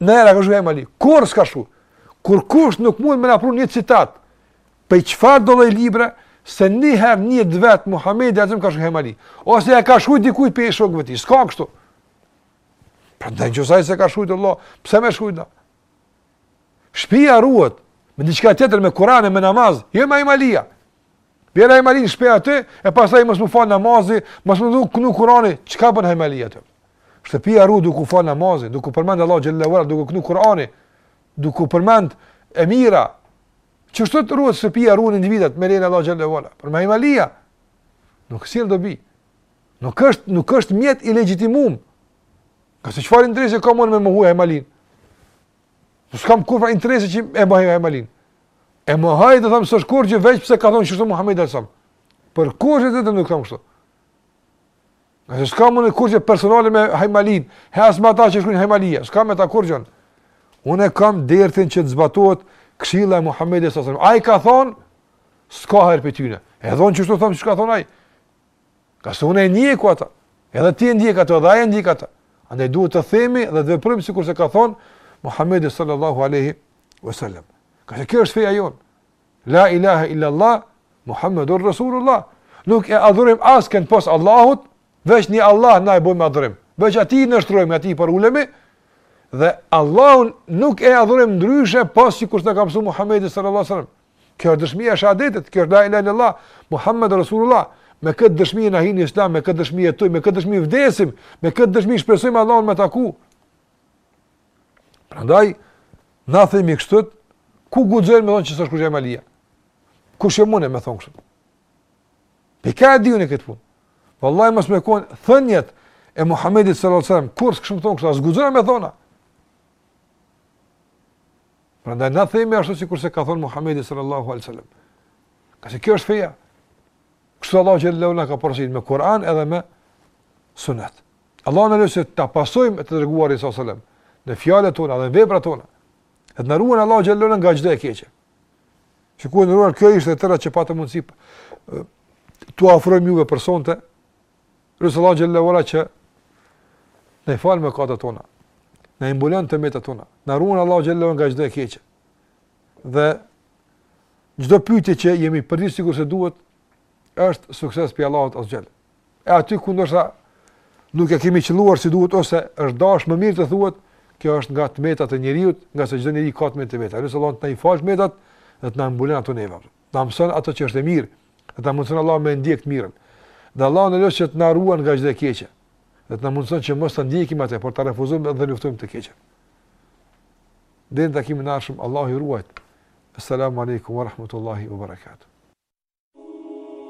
Njëherë a ka shkru hajmali? Kurrë s'ka shkru. Kërkush nuk mund me na pru një citat prej çfarëdo lloj libri, se njëher një të vetme Muhammedi ka shkru hajmali. Ose ia ka shkru dikujt prej shokëve t'tij. S'ka kështu. Pra në në gjusaj s'e ka shkru të Allah, pse me shkru ti? Shpia ruhet me diçka tjetër, me Kuran e me namaz, jo me hajmalia. Bjere hajmalinë në shpi aty, e pastaj mos me u falë namazi, mos me u kënu Kurani, çka bën hajmalia aty? Shtëpia ruhet duke u falë namazi, duke u përmend Allahu xhele ve ala, duke u kënu Kurani, duke u përmend e mira. Qeshtu ruhet shtëpia, ruhen individët, me lejen e Allahut xhele ve ala, por me hajmalia, nuk sjell dobi, nuk është, nuk është mjet i legjitimum, ngase çfarë interesi kam unë me mohu hajmalinë? Po s'kam kurrfarë interesi që e mohoj hajmalinë. E mohoj e tham s'është kurgjë veç pse ka thonë qeshtu Muhammedi alejhi selam. Për kurgjë tjetër nuk tham kështu. Nëse s'kam unë kurgjë personale me hajmalinë, e as me ata që shkrujnë hajmalia, s'kam me ta kurgjë. Unë e kam dertin që të zbatohet këshilla e Muhammedit alejhi selam. Ai ka thonë, s'ka hajr prej tyne. Edhe unë qeshtu tham qysh ka thonë ai. Ngase unë e ndjeki ata, edhe ti e ndjek ata, edhe ai e ndjek ata. Andaj duhet të themi dhe të veprojmë sikurse ka thonë Muhammedi sallallahu aleyhi vësallam. Ngase kjo është feja jonë. La ilaha illa Allah, Muhammedur Rasulullah. Nuk e adhurim askënd pos Allahut, veç një Allahut na i bojmë adhurim. Veç atij i nënshtrohemi, atij i përulemi, dhe Allahun nuk e adhurim ndryshe pos sikurse na ka mësu Muhammedi sallallahu aleyhi vësallam. Kjo është dëshmia e shahadetit, kjo është la ilaha illallah, Muhammed Rasulullah. Me këtë dëshmi na hijmë në Islam, me këtë dëshmi jetojmë, me këtë dëshmi vdesim, me këtë dëshmi shpresojmë Allahun me taku. Prandaj na themi kështu, ku guxoj unë me thonë që s'është kurgja hajmalia? Kush mund me thonë kështu? Prej kah e di unë këtë punë? Vallahi mos me konë thëniet e Muhammedit sallallahu alaihi wasallam, kurrë s'kishim thonë kështu, as guxojmë me thonë. Prandaj na themi ashtu sikurse ka thënë Muhamedi sallallahu alaihi wasallam. Ngase kjo është feja. Kështu Allahu xhele ve ala na ka porositur me Kur'an edhe me Sunet. Allahun e lus ta pasojmë të dërguarin sallallahu alaihi wasallam në fjalët tona dhe veprat tona. E të na ruan Allahu xhele ve ala nga çdo e keqe. Shikues të nderuar, kjo ishte e tëra që patëm mundësi t'ju ofrojmë juve për sonte Lus Allahun xhele ve ala që na i falë mëkatet tona, na i mbulon të metat tona, na ruan Allahu xhele ve ala nga çdo e keqe. Dhe çdo pyetje që jemi përgjigj sikurse duhet, është sukses prej Allahut azze ve xhel. E aty ku ndërsa nuk e kemi qëlluar si duhet, ose është dash më mirë të thuhet, kjo është nga të metat e njeriut, ngase çdo njeri ka të metat e veta. Lus Allahun të na i falë të metat dhe të na i mbulon ato neve. Na mëson ato që është e mirë, dhe të na mundëson Allah me ndjek të mirën. Dhe Allah e lusim që të na ruan nga gjithë e keqe, dhe të na mundëson që mos të ndjekim atë, por ta refuzojmë dhe luftojmë të keqen. Deri në takimin e ardhshëm, Allahu ju ruajt. Assalamu alaikum wa rahmatullahi wa barakatuh.